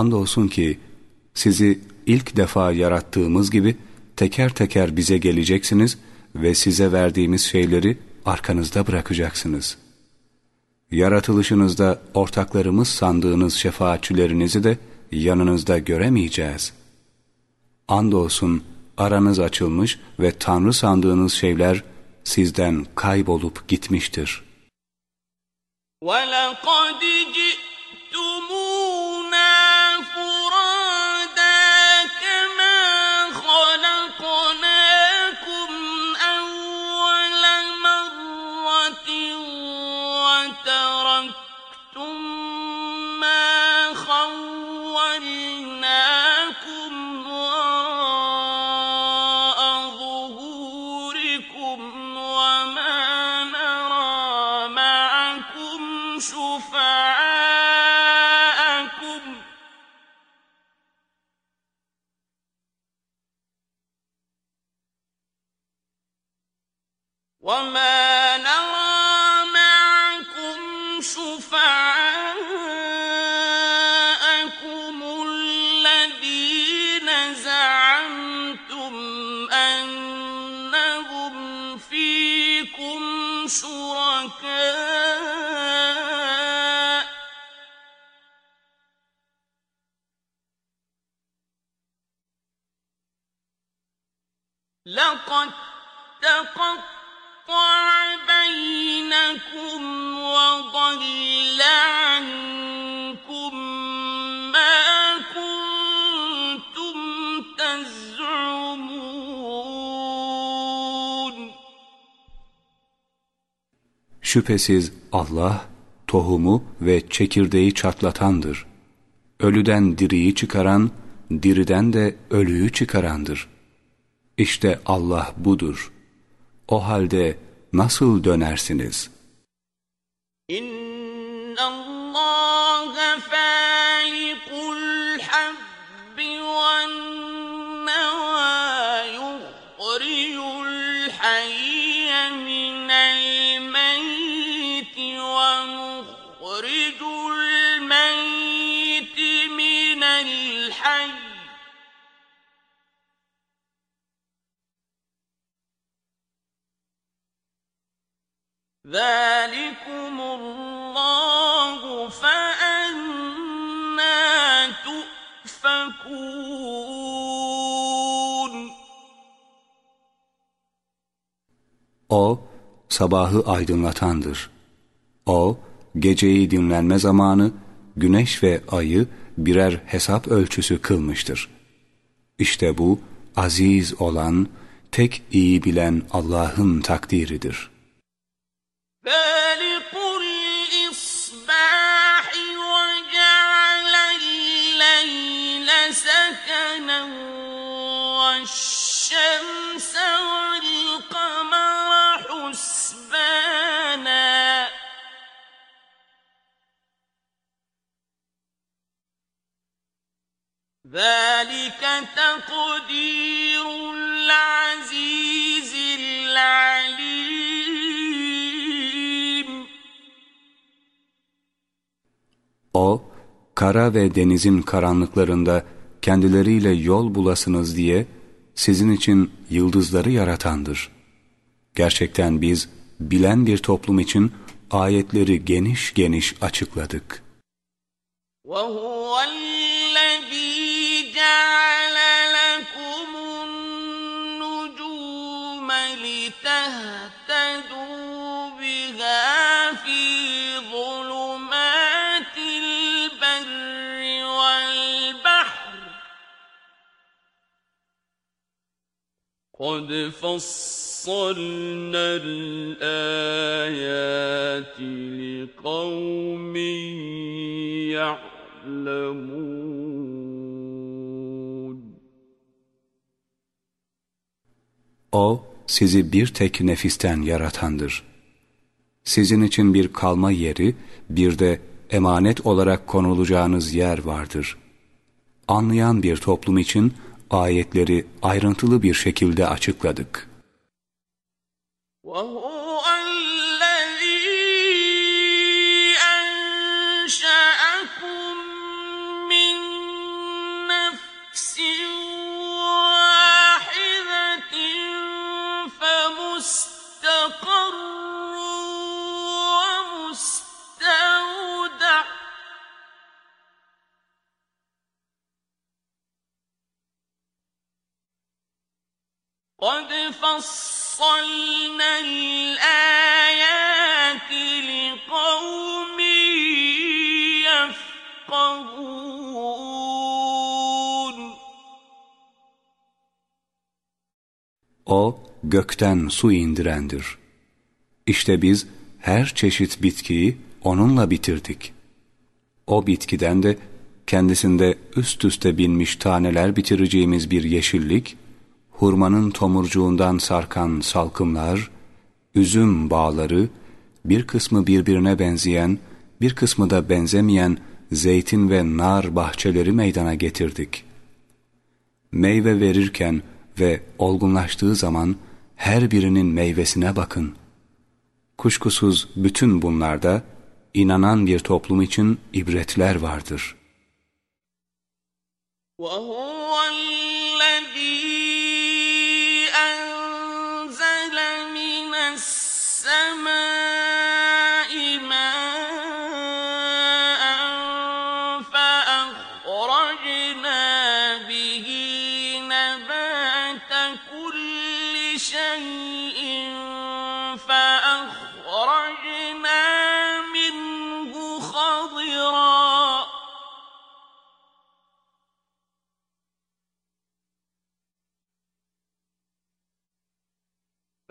Andolsun ki sizi ilk defa yarattığımız gibi teker teker bize geleceksiniz ve size verdiğimiz şeyleri arkanızda bırakacaksınız. Yaratılışınızda ortaklarımız sandığınız şefaatçilerinizi de yanınızda göremeyeceğiz. Andolsun aranız açılmış ve Tanrı sandığınız şeyler sizden kaybolup gitmiştir. وَلَقَدْ Şüphesiz Allah tohumu ve çekirdeği çatlatandır. Ölüden diriyi çıkaran, diriden de ölüyü çıkarandır. İşte Allah budur. O halde nasıl dönersiniz? sabahı aydınlatandır. O, geceyi dinlenme zamanı, güneş ve ayı birer hesap ölçüsü kılmıştır. İşte bu, aziz olan, tek iyi bilen Allah'ın takdiridir. فالق الإصباح وجعل الليل سكنا والشمس والقمر ذلك تقدير العزيز العليم O, kara ve denizin karanlıklarında kendileriyle yol bulasınız diye sizin için yıldızları yaratandır. Gerçekten biz bilen bir toplum için ayetleri geniş geniş açıkladık. وَهُوَ جَعَلَ لَكُمُ النُّجُومَ لِتَهْتَدُوا بِهَا فِي ظُلُمَاتِ الْبَرِّ وَالْبَحْرِ. قَدْ فَصَّلْنَا الْآيَاتِ لِقَوْمٍ يَعْلَمُونَ. O, sizi bir tek nefisten yaratandır. Sizin için bir kalma yeri, bir de emanet olarak konulacağınız yer vardır. Anlayan bir toplum için, ayetleri ayrıntılı bir şekilde açıkladık. قد فصلنا الآيات لقوم يفقهون O gökten su indirendir. İşte biz her çeşit bitkiyi onunla bitirdik. O bitkiden de kendisinde üst üste binmiş taneler bitireceğimiz bir yeşillik hurmanın tomurcuğundan sarkan salkımlar, üzüm bağları, bir kısmı birbirine benzeyen, bir kısmı da benzemeyen zeytin ve nar bahçeleri meydana getirdik. Meyve verirken ve olgunlaştığı zaman her birinin meyvesine bakın. Kuşkusuz bütün bunlarda inanan bir toplum için ibretler vardır. وَهُوَ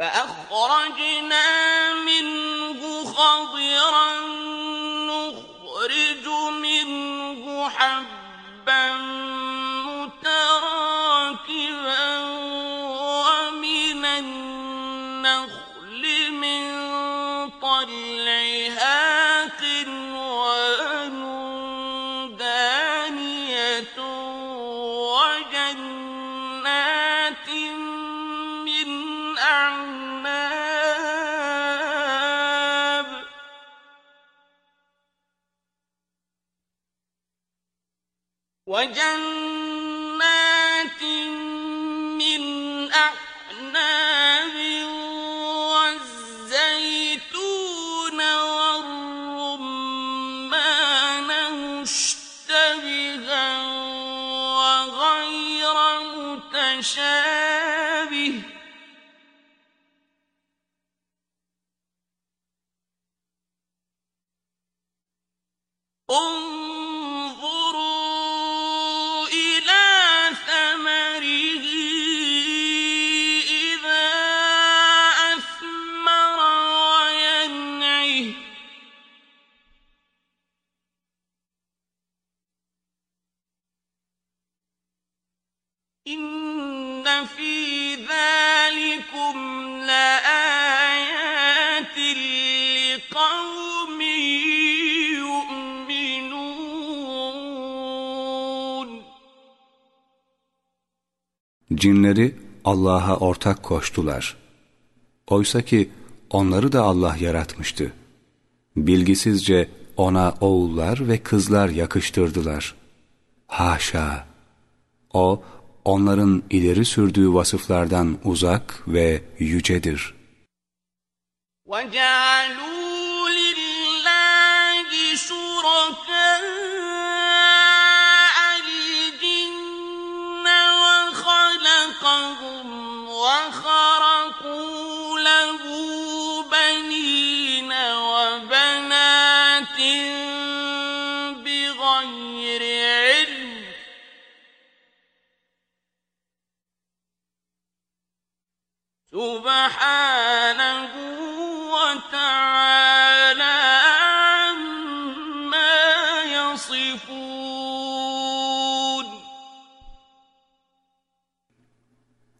فأخرجنا منه خضرا نخرج منه حبا وجنات من أعناب والزيتون والرمان مشتبها وغير متشابه انظروا Cinleri Allah'a ortak koştular. Oysa ki onları da Allah yaratmıştı. Bilgisizce ona oğullar ve kızlar yakıştırdılar. Haşa! O, onların ileri sürdüğü vasıflardan uzak ve yücedir. وجعلوا لله شركاء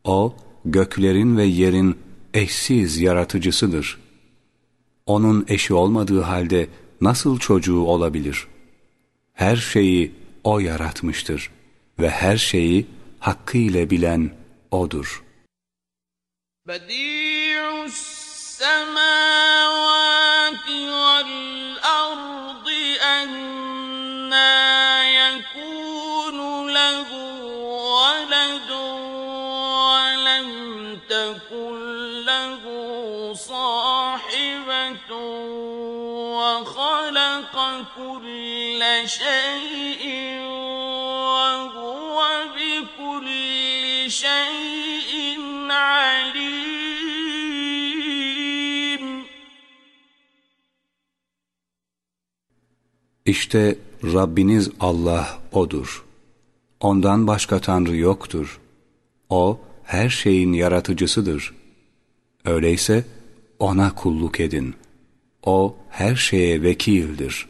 O, göklerin ve yerin eşsiz yaratıcısıdır. Onun eşi olmadığı halde nasıl çocuğu olabilir? Her şeyi O yaratmıştır ve her şeyi hakkıyla bilen O'dur. بديع السماوات والأرض يكون له ولد ولم تكن له صاحبة وخلق كل شيء وهو بكل شيء İşte Rabbiniz Allah O'dur. Ondan başka Tanrı yoktur. O, her şeyin yaratıcısıdır. Öyleyse O'na kulluk edin. O, her şeye vekildir.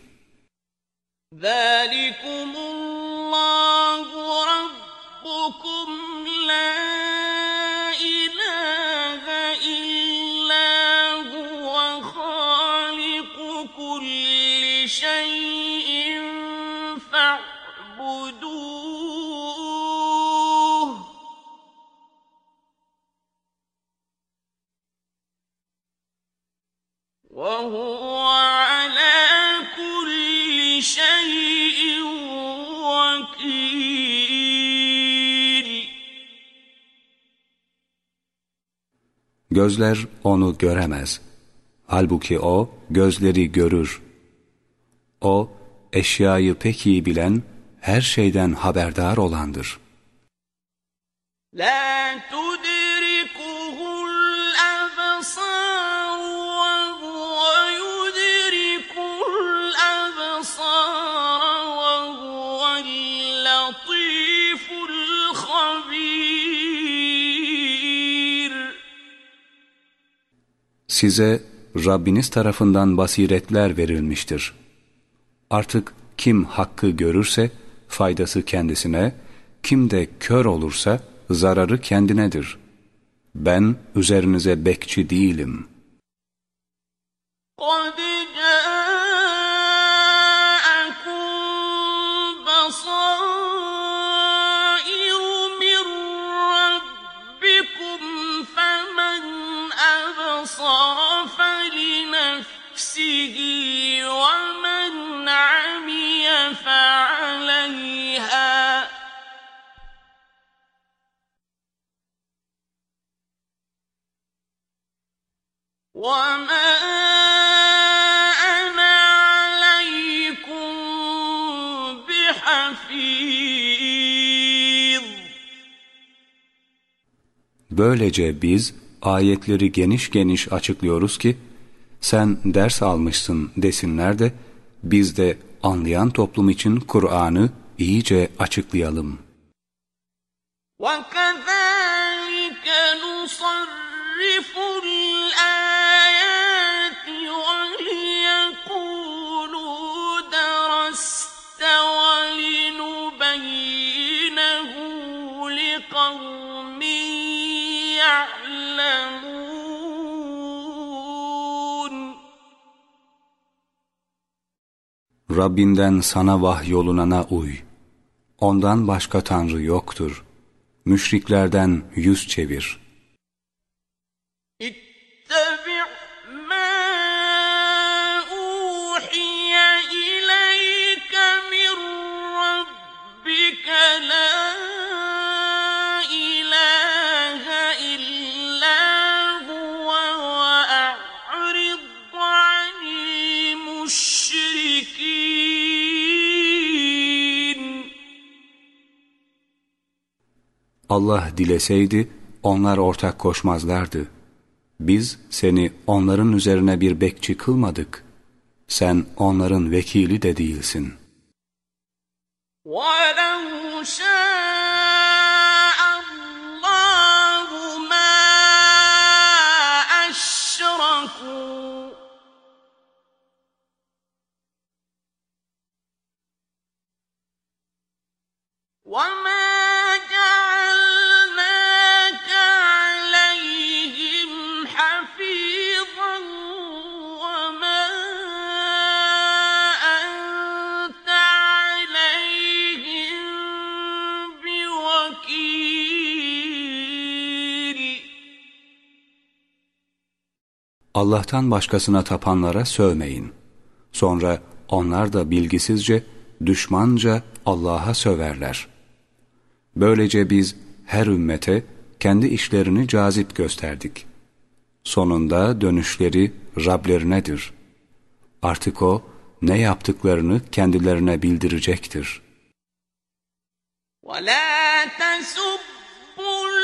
ذلكم الله ربكم شيء فاعبدوه وهو على كل شيء وكيل Gözler onu göremez. Halbuki o gözleri görür. O, eşyayı pek iyi bilen, her şeyden haberdar olandır. Size Rabbiniz tarafından basiretler verilmiştir. Artık kim hakkı görürse faydası kendisine, kim de kör olursa zararı kendinedir. Ben üzerinize bekçi değilim. قَدْ Böylece biz ayetleri geniş geniş açıklıyoruz ki sen ders almışsın desinler de biz de anlayan toplum için Kur'an'ı iyice açıklayalım. وَكَذَٰلِكَ نُصَرِّفُ Rabbinden sana vahyolunana uy. Ondan başka Tanrı yoktur. Müşriklerden yüz çevir. Allah dileseydi onlar ortak koşmazlardı. Biz seni onların üzerine bir bekçi kılmadık. Sen onların vekili de değilsin. وَلَوْ Allah'tan başkasına tapanlara sövmeyin. Sonra onlar da bilgisizce, düşmanca Allah'a söverler. Böylece biz her ümmete kendi işlerini cazip gösterdik. Sonunda dönüşleri Rablerinedir. Artık O ne yaptıklarını kendilerine bildirecektir. وَلَا تَسُبُّوا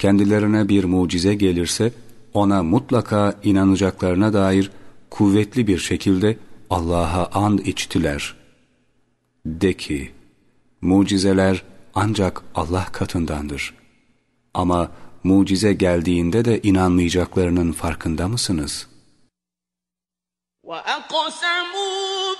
kendilerine bir mucize gelirse ona mutlaka inanacaklarına dair kuvvetli bir şekilde Allah'a and içtiler. De ki, mucizeler ancak Allah katındandır. Ama mucize geldiğinde de inanmayacaklarının farkında mısınız? وَأَقْسَمُوا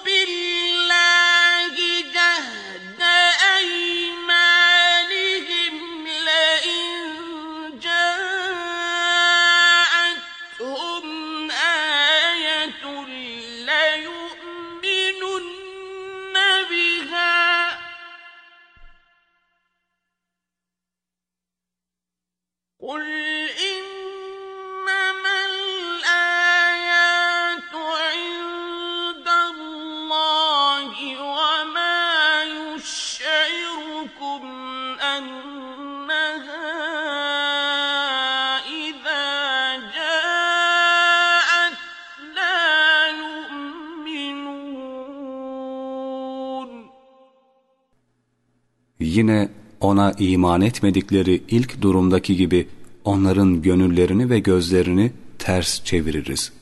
Yine ona iman etmedikleri ilk durumdaki gibi onların gönüllerini ve gözlerini ters çeviririz.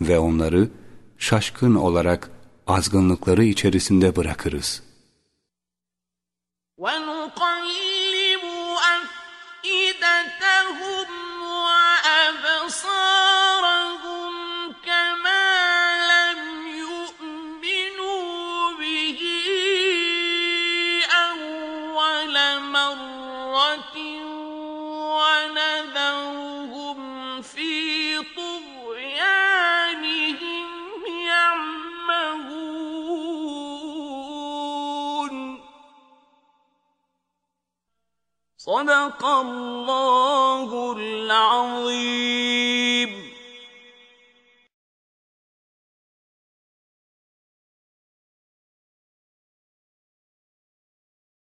Ve onları şaşkın olarak azgınlıkları içerisinde bırakırız. ونقلب أفئدتهم وأبصارهم صدق الله العظيم.